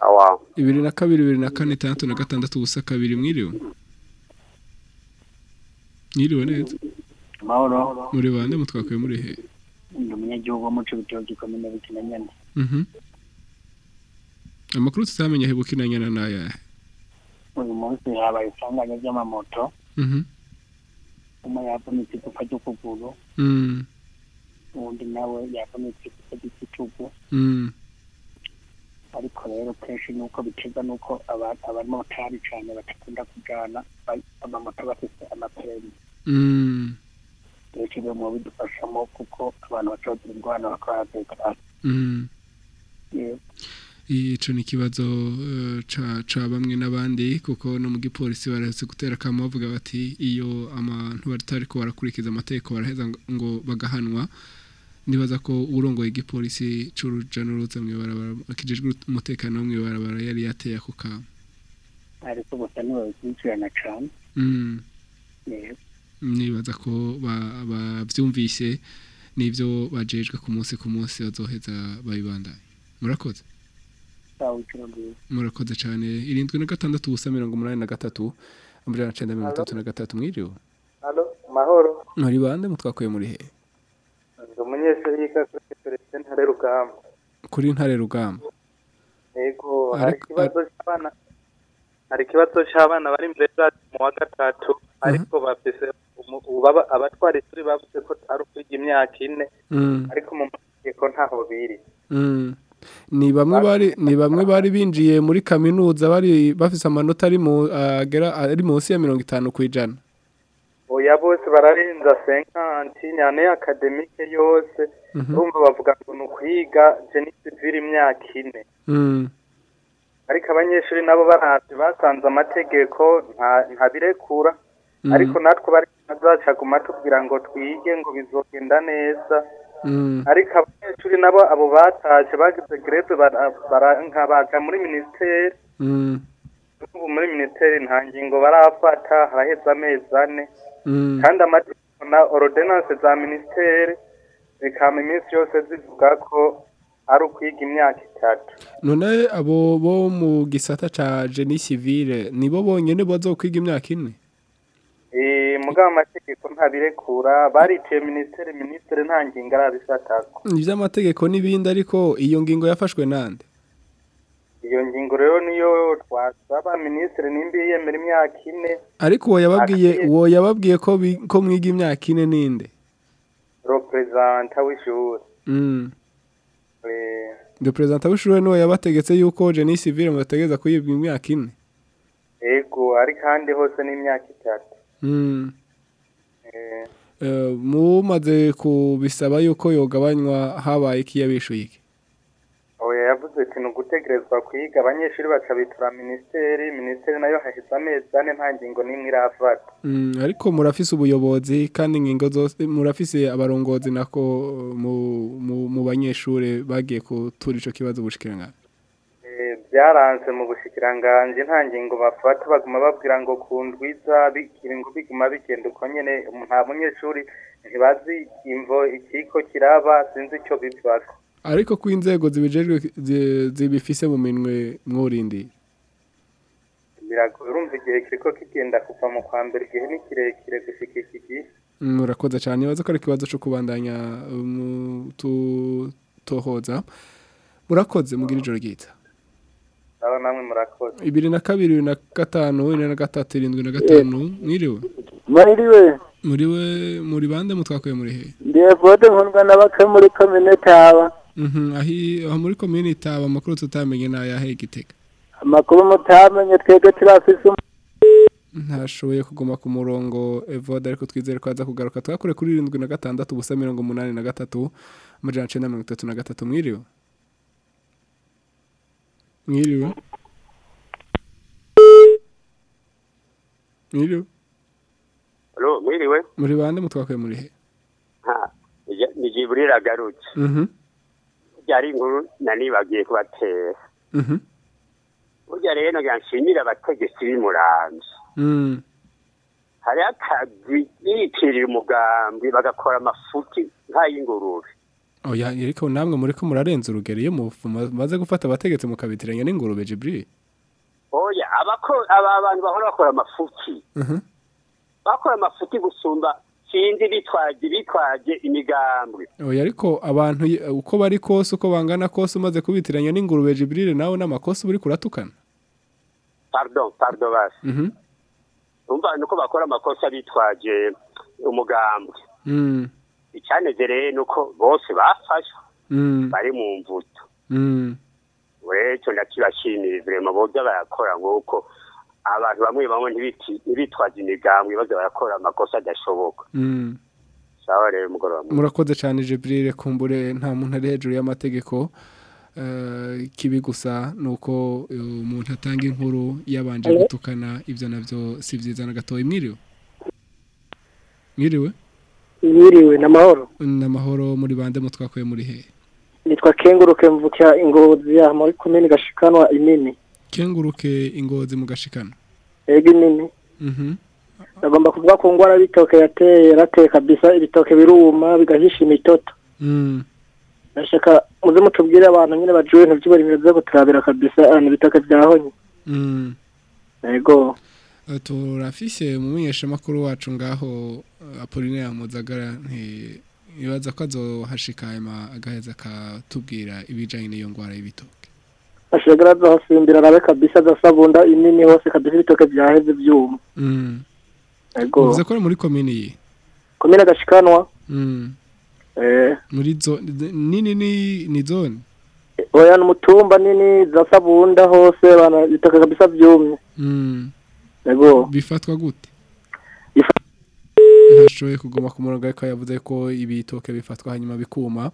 awa. Ibiri na kabiri bibiri na kane itandatu na gatandatu ubusa kabiri mwiriwe? Mwiriwe neza? Amahoro muri bande mutwakwiye muri he? Ndi umunyagihugu wo mu cibitoki komine bukina nyene Mhm. amakuru tutamenye he bukina nyana n'ayahe uyu munsi habaye isanganya ry'amamoto. Umwe yavunitse igufa ry'ukuguru Mm. uwundi nawe yavunitse igufa ry'igitugu Mm. ariko rero kenshi nuko biterwa nuko aba- abamotari cane batakunda kujana ba- amamoto Mm. rero kimwe mu bidufashamo kuko abantu bacogira ingwano dekarasi Mm. Ico ni ikibazo eh, ca bamwe n'abandi kuko no mu gipolisi barahetse gutera kamo bavuga bati iyo abantu batariko barakurikiza amategeko baraheza ngo- bagahanwa. Nibaza ko urongoye igipolisi c'uruja n'uruza mw'ibarabara akijejwe umutekano wo mw'ibarabara yari yateye ako kamo ariko gusa ntibabikurikirana cane. Mm. Nibaza ko ba- bavyumvise n'ivyo bajejwe ku munsi ku munsi bazoheza babibandanya murakoze. Iciro bwiza murakoze cyane. Irindwi na gatandatu ubusa mirongo umunani na gatatu. Amajana cenda mirongo itatu na gatatu mwiriwe. Mahoro. muri bande mutwakuye muri he? Ndi umunyeshuri yiga kuri Celestin Ntare Rugamba. kuri ntare rugamba. Yego, hari ikibazo cy'abana hari ikibazo cy'abana bari imbere yacu mu wa gatatu ariko bafise abatwara ishuri bavuze ko ari ukwiga imyaka ine Mm. ariko mu mategeko ntaho biri. Mm. Ni bamwe bari ni bamwe bari binjiye muri kaminuza bari bafise amanota ari mu agera ari munsi ya mirongo itanu ku ijana oya bose bararenza senkanti nyane akademike yose Mhm. urumva bavuga ngo ni ukwiga jeni sivile imyaka ine Mm. ariko abanyeshuri nabo baravye basanze amategeko nta ntabirekura Mm. ariko natwe bari bazacaguma tubwira ngo twige ngo bizogenda neza. Ariko abanyeshuri nabo abo bataje bagize greve bara- bara- nka baja muri minisiteri. Mm. ubu muri minisiteri nta ngingo barafata haraheze amezi ane. Mm. kandi amategeko na ordonance za minisiteri zikama iminsi yose zivuga ko ari ukwiga imyaka itatu. None abo bo mu gisata ca genie civile nibo bonyene bazokwiga imyaka ine? Mugabo amategeko ntabirekura. Bariciye minisiteri minisitiri nta ngingo arabifatako ivy'amategeko n'ibindi ariko iyo ngingo yafashwe nande iyo ngingo rero niyo twasaba minisitiri nimba yiyemera imyaka ine. Ariko uwo yababwiye uwo yababwiye ko mwiga imyaka ine ninde. Reperezanta w'ishuri. Mm. Eh, de president w'ishure ni we yabategetse yuko genie civile mubategeza kuyibwa imyaka ine. Ego ariko ahandi hose ni imyaka itatu. Eh, Eh, mumaze kubisaba yuko yogabanywa habaye iki yabishuye iki? Oya yavuze ati ni ugutegerezwa kwiga. Abanyeshuri bakabitura minisiteri minisiteri na yo haheze amezi ane nta ngingo n'imwe irafata. Mm, ariko murafise ubuyobozi kandi ingingo zose murafise abarongozi nako mu, mu, mu banyeshure bagiye kutura ico kibazo bushikiranga Eh, byaranze mu bushikiranganji nta ngingo bafata. Baguma babwira ngo ku ndwiza bikiri ngo biguma bigenda uko nyene nta munyeshuri ntibazi imvo ikiko kiraba sinzi ico bivako ariko ko inzego zibijejwe zi- zibifise mu minwe mwurindi birago urumva igihe kiriko kigenda kuva mu kwa mbere igihe ni kirekire gushika iki gihe murakoze cyane nibaza ko ari ikibazo cyo kubandanya um, tu- tohoza. Murakoze mugira ijoro ryiza. Aba namwe murakoze. Ibiri na kabiri bibiri na gatanu ine na gatatu irindwi na gatanu. Mwiriwe? Mwiriwe, muriwe muri bande mutwakuye muri he? Ndi Evode nkundwa na bake muri komine Taba. Mhm, aho muri komini itaba amakuru tutamenye ni ayahe igitega Amakuru mutamenye twebwe turafise um- ntashoboye kuguma ku murongo evode ariko twizere ko aza kugaruka. Twakure kuri irindwi na gatandatu ubusa mirongo umunani na gatatu amajana cenda mirongo itatu na gatatu. Mwiriwe? Mwiriwe mwiriwe mwiriwe? muri bande mutwakuye muri he ni Jibril agarutse. Mhm, Byari inkuru nanibagiye kubatera. mhm, Burya rero ngira nshimire abategetsi b'imuramvya. mm. Hari akazi bitirira umugambi bagakora amafuti nk'ay'ingurube. Oya ariko namwe muri ko murarenza urugero iyo mumaze gufata abategetsi mukabitiranya n'ingurube jibril Oya, abako aba bantu bahora bakora amafuti. Mhm. Bakora amafuti gusumba sinzi bitwaje bitwaje imigambwe. oya ariko abantu uko bari kose uko bangana kose umaze kubitiranya n'ingurube jibril nawe n'amakosa uri kuratukana Pardon, pardon basi. Mhm, Umva nuko bakora amakosa bitwaje umugambwe. Mm, Icyanezereye nuko bose bafashwe mm, bari mu mvuto. mm. Wecho ndakibashimiye vrema boza barakora nguko abantu bamwe bamwe ntibiti ntibitwaje imigambwe baza barakora amakosa adashoboka. Mm. Sawa rero mugoroba. murakoze cyane jibril kumbure nta muntu ari hejuru y'amategeko Eh, kibi gusa ni uko eh, umuntu atanga inkuru yabanje gutukana ibyo na byo si byiza na gatoya mwiriwe mwiriwe Mwiriwe n'amahoro. ni amahoro muri bande mutwakuye muri he Nitwa Kenguruke mvukira Ingozi ya muri komine Gashikanwa inini. kenguruke ingozi mu gashikano Ego inini. Mhm. Nagomba kuvuga ko ngwara bitoke yateye yarateye kabisa ibitoke biruma bigahisha imitoto. Mm. Nashaka muze mutubwire abantu nyine bajuwe ibintu by'uburimiro byo guturabira kabisa ibitoke byahonye. Mm. Turafise umumenyeshamakuru wacu ngaho eh, Apollinaire Muzagara nti ibaza ko azohashika agaheza akatubwira ibijanye n'iyo ngwara y'ibitoke Ashagara zahasimbira arabe kabisa zasabunda inini hose kabisa ibitoke byaheze byuma. Mm. Ego. uvuze ko ari muri komini ye Komine Gashikanwa. Mm. Eh. muri zo nini ni ni zone Oya n'umutumba nini zasabunda hose bana ibitoke kabisa byumye. Ego. bifatwa gute? Ntashoboye kuguma ku murongo ariko yavuze ko ibitoke bifatwa hanyuma bikuma.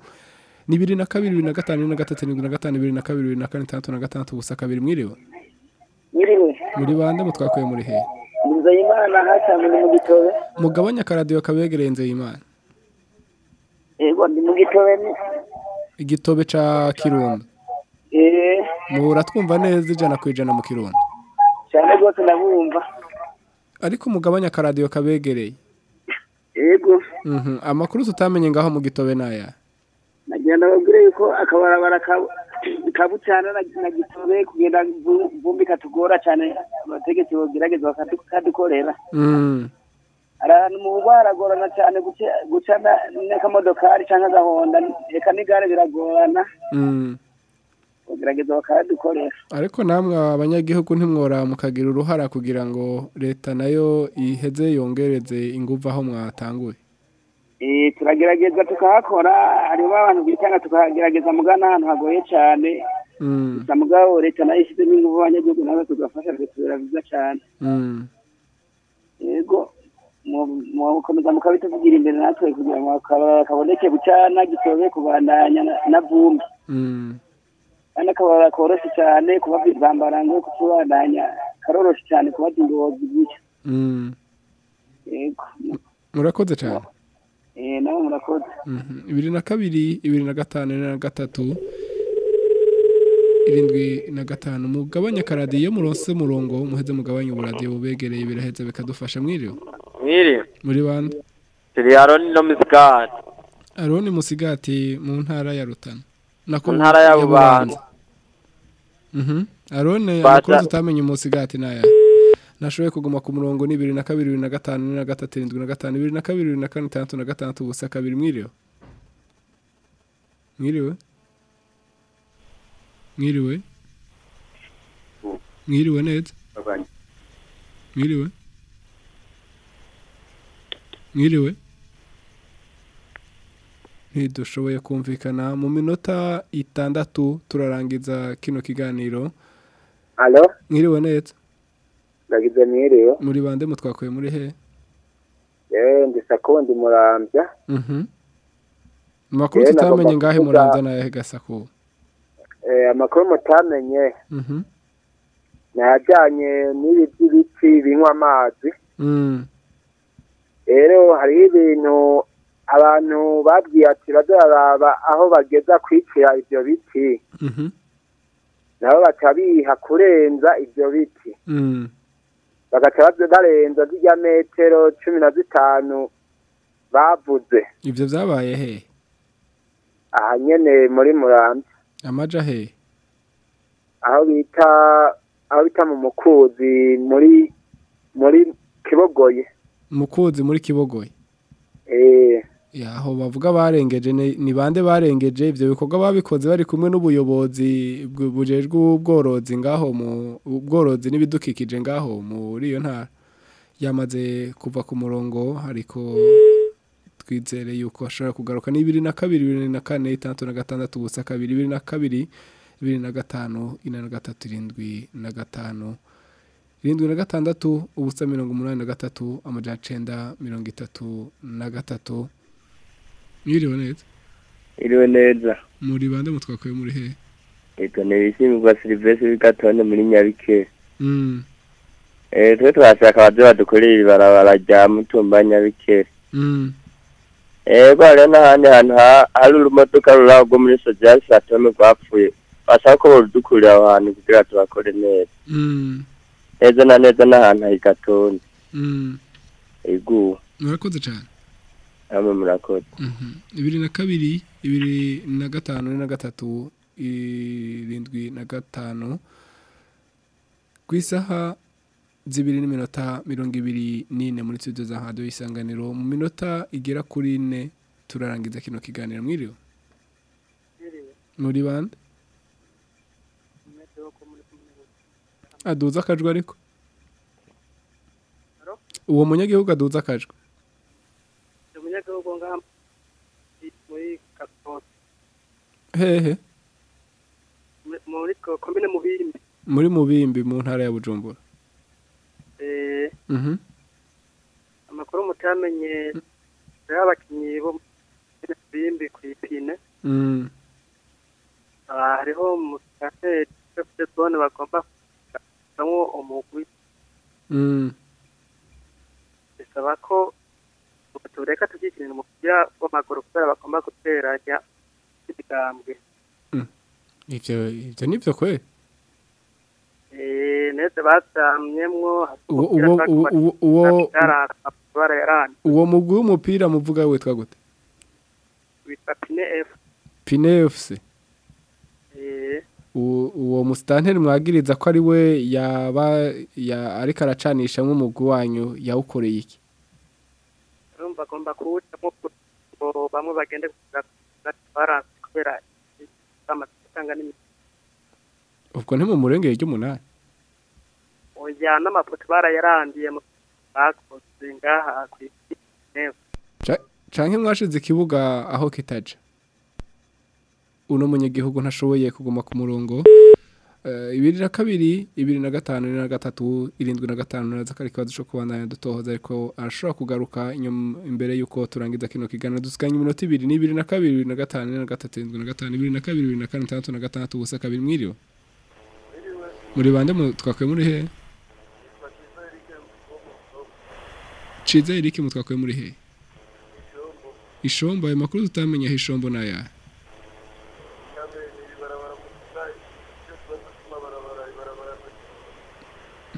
Ni bibiri na kabiri bibiri na gatanu bibiri na gatatu irindwi na gatanu bibiri na kabiri bibiri na kane itandatu na gatandatu gusa kabiri mwiriwe Mwiriwe. muri bande mutwakuye muri he? Nzeyimana hacyane ni mu gitobe mugabanya akaradiyo kabegereye Nzeyimana. Yego ndi mu gitobe ni. Igitobe ca kirundo. Eh. Muratwumva neza ijana ku ijana mu kirundo. Cyane rwose ndabumva. Ariko mugabanya akaradiyo kabegereye. Yego. Mhm, amakuru tutamenye ngaho mu gitobe naya? Nagira ndababwire yuko akabarabara ka- kabucana na na gitobe kugenda vu- vumbi katugora cyane. Abategetsi bogerageza bakadu- bakadukorera hari ahantu mu rugo haragorana cyane guca- n'akamodokari cyangwa agahonda. Reka n'igare biragorana. Mm. Bagerageza bakadukorera ariko namwe abanyagihugu ntimwora mukagira uruhara kugira ngo leta na yo iheze yongereze ingufu aho mwatanguye Eh, turagerageza tukahakora hariho abantu bitanga tukagerageza mugana ahantu hagoye cyane Mm. gusa mugabo leta na yo ishyizemo ingufu abanyagihugu nabo tugafasha bigatubera byiza cyane Mm. yego mu- mukomeza mukabituvugira imbere natwe kugira ngo kaboneke bucana gitobe kubandanya na- na vumbi Mm. Kandi akabara koroshye cyane kuba bambarango kutubandanya karoroshye cyane kuba ingozi gutyo Mm. yego murakoze cyane eh nawe murakoze Mhm. ibiri na kabiri ibiri na gatanu na gatatu irindwi na gatanu mugabanye akaradiyo muronse murongo muheze mugabanye uburadiyo bubegereye biraheze bikadufasha mwiriwe Mwiriwe. muri bande Turi Aroni no Misigati. aroni musigati mu ntara ya rutana Mu ntara ya Bubanza. Mhm. arone Baza- amakuru tutamenye umusigati naya? Nashoboye kuguma ku murongo ni bibiri na kabiri bibiri na gatanu bibiri na gatatu irindwi na gatanu bibiri na kabiri bibiri na kane itandatu na gatandatu ubusa kabiri mwiriwe? Mwiriwe? Mwiriwe? Mwiriwe neza mwiriwe? Mwiriwe? Ntidushoboye kumvikana. Mu minota itandatu turarangiza kino kiganiro. Alo mwiriwe neza ndagize mwiriwe. Muri bande mutwakuye muri he? Yewe ndi sakundi murambya. Mhm. amakuru nagomba tutamenye ngahe muranza nayahe gasaku? Amakuru mutamenye. Mhm. ni ajyanye n'ibi by'ibiti binywa amazi. Mm. rero hariho ibintu abantu babwiye ati bazaraba aho bageza kwicira ibyo biti. Mhm. nabo baca biha kurenza ibyo biti. Mm. bagaca barenza zirya metero cumi na zitanu bavuze. Ivyo vyabaye he? Aha nyene muri murambi amaja he? Aho bita aho bita mu mukuzi muri muri kibogoye. Mukuzi muri kibogoye. Eh. Yaho bavuga barengeje ni bande barengeje ivyo bikorwa babikoze bari kumwe n'ubuyobozi bujejwe ubworozi ngaho mu ubworozi n'ibidukikije ngaho muri iyo ntara. Yamaze kuva ku murongo ariko twizere yuko ashobora kugaruka ni bibiri na kabiri bibiri na kane itandatu na gatandatu ubusa kabiri bibiri na kabiri bibiri na gatanu ine na gatatu irindwi na gatanu irindwi na gatandatu ubusa mirongo umunani na gatatu amajana cenda mirongo itatu na gatatu. Mwiriwe neza iriwe neza muri bande mutwakuye muri he? Ego ni ibishyimbo silivesi w'igatone muri nyabikere Mm, eh twe twashaka abaje badukorera ibarabara rya mutumba nyabikere mm, ego hariho n'ahandi hantu ha- hari urumodoka rurabo rwo muri sojasi satome rwapfuye. Bashaka ko borudukurira aho hantu kugira tubakore neza. Mm, neza na neza n'ahantu higatone mm. ego murakoze cyane namwe murakoze. Mhm. ibiri na kabiri ibiri na gatanu na gatatu irindwi na gatanu. Ku isaha zibiri n'iminota mirongo ibiri n'ine muri studio za hado isanganiro mu minota igera kuri ine turarangiza kino kiganiro. Mwiriwe muri bande? Aduza akajwi ariko. Uwo munyagihugu aduza akajwi umunyagihugu ngaha muri gakondo hehe muri komine mubimbi muri mubimbi mu ntara ya bujumbura eh Mhm. amakuru mutamenye y'abakinnyi bo muri mubimbi ku ipine Mm. Ah, hariho musitanteri bafite zone bagomba kugiramwo umugwi Mm. dusaba ko tureka tugikinira umupira w'amaguru kubera bagomba guteranya imigambwe ivyo ivyo nivyo kwe Eh, neze basamyemwo uwo mugwi w'umupira muvuga witwa gute witwa pine f Pine FC Eh, uwo musitanteri mwagiriza ko ari we yaba ya ariko aracanisha nk'umugwi wanyu yawukoreye iki urumva agomba kuwucamo ngo bamwe bagende kugira baranse kubera bamaze gutanga n'imiti. Ubwo ntimumurengeye ry'umunani oya n'amafoto barayarandiye mu bakoze ngaha ku isi. Canke mwashize ikibuga aho kitaja uno munyagihugu ntashoboye kuguma ku murongo? Eh, ibiri na kabiri ibiri na gatanu na gatatu irindwi na gatanu ikibazo co kubandanya dutohoza ariko arashobora kugaruka imbere y'uko turangiza kino kiganiro. Dusiganye iminota ibiri n'ibiri na kabiri ibiri na gatanu na gatatu irindwi na gatanu ibiri na kabiri ibiri na kane itandatu na gatandatu ubusa kabiri mwiriwe muri bande twakuye muri hehe ciza Eric mu twakuye muri hehe ishombo. Ayo makuru tutamenya aho ishombo ni ayahe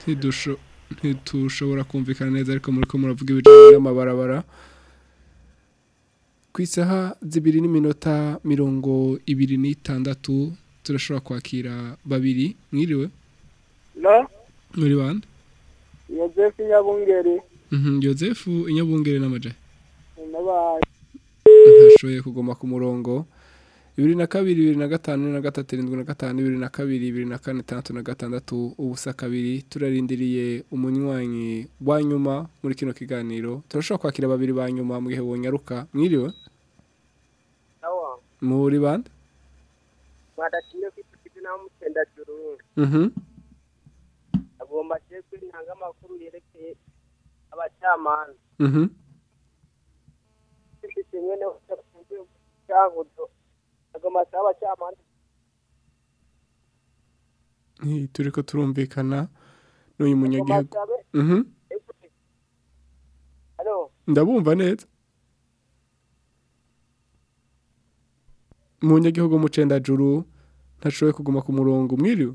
ntitushobora kumvikana neza ariko muri ko muravuga ibijyanye n'amabarabara. Ku isaha zibiri n'iminota mirongo ibiri n'itandatu turashobora kwakira babiri. Mwiriwe? Muri bande? Yozefu nyabungeri. Mhm, yozefu inyabungere n'amajayi nabaye ntashoboye kuguma ku murongo. Bibiri na kabiri bibiri na gatanu bibiri na gatatu irindwi na gatanu bibiri na kabiri bibiri na kane itandatu na gatandatu ubusa kabiri turarindiriye umunywanyi wa nyuma muri kino kiganiro. Turashobora kwakira babiri ba nyuma mu gihe wonyaruka mwiriwe? Muri bande badatinya kwitwa naho mutendajuru Mhm. agomba cyekwe ntanga amakuru yerekeye abacamanza. Mhm. ifite asaba abacamanza Nti turiko turumvikana n'uyu munyagihugu. Mhm. ndabumva neza. Umunyagihugu w'umucendajuru ntashoboye kuguma ku murongo. Mwiriwe?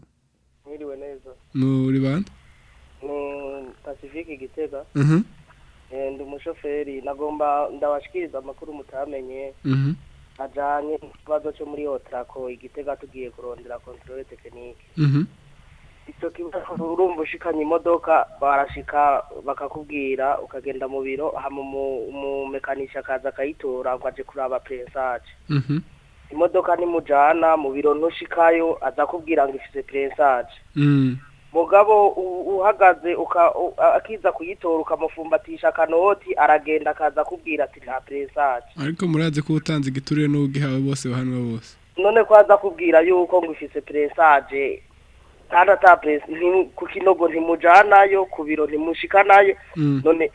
Mwiriwe neza. Muri bande? Ni pacifique gitega. Mhm. Eh, ndi umushoferi. Nagomba ndabashikiriza amakuru mutamenye. Ajanye n'ikibazo cyo muri otrako igitega tugiye kurondera controle technique Mhm. icyo kibazo urumva ushikanye imodoka barashika bakakubwira ukagenda mu biro hama umu- umumekanisha akaza akayitora ngo aje kuraba prensage Mhm. imodoka nimujana mu biro ntushikayo aza kubwira ngo ifise prensage Mm. Mugabo uhagaze akiza kuyitora ukamufumbatisha akanoti aragenda akaza kubwira ati nta prensage ariko murazi ko utanze igiturire n'ugihawe bose bahanwa bose. None ko aza kubwira yuko ngo ifise prensage kandi ata ku kinogo ntimujanayo ku biro ntimushikanayo. Mm. none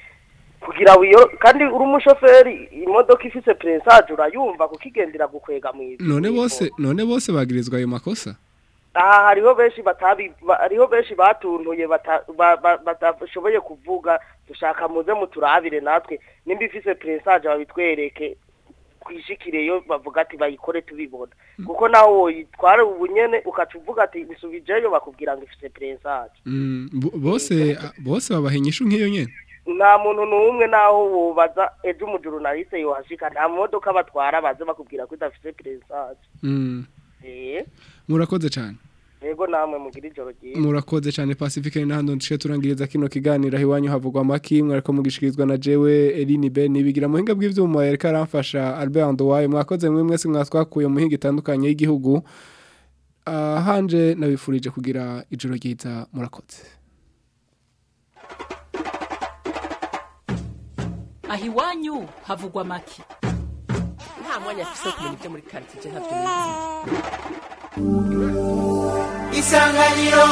kugira wiyo kandi uri umushoferi imodoka ifise prensage urayumva kuko igendera gukwega mwiza none bose none bose bagirizwa ayo makosa. Aha hariho benshi hariho benshi batuntuye bata- ba- ba- batashoboye kuvuga dushaka muze muturabire natwe. Nimba ifise prensage babitwereke twishikireyo bavuga ati bayikore tubibona. Kuko nawe woyitwara ubu nyene ukaca uvuga ati bisubijeyo bakubwira ngo ifise prensage Mm, bo- bose bose babaha inyishu nk'iyo nyene? Nta muntu n'umwe naho wobaza ejo umujurunaliste yohashika. Nta modoka batwara baze bakubwira ko idafise prensage Mm, eh? Murakoze cyane. Yego namwe mugira ijoro ryiza. Murakoze cyane pacifique ni hano duce turangiriza kino kiganiro. Aho iwanyu havugwa amaki mwariko mugishikirizwa na jewe Eline Ben bigira muhinga bw'ivyuma yareka aramfasha Albert Ndowaye mwakoze mwe mwese mwatwakuye mu mihinga itandukanye y'igihugu. Ah, hanje nabifurije kugira ijoro ryiza murakoze. Aho iwanyu havugwa make nta mwanya afise kumenya ibyo muri karitsiye ntabyo isanganiro.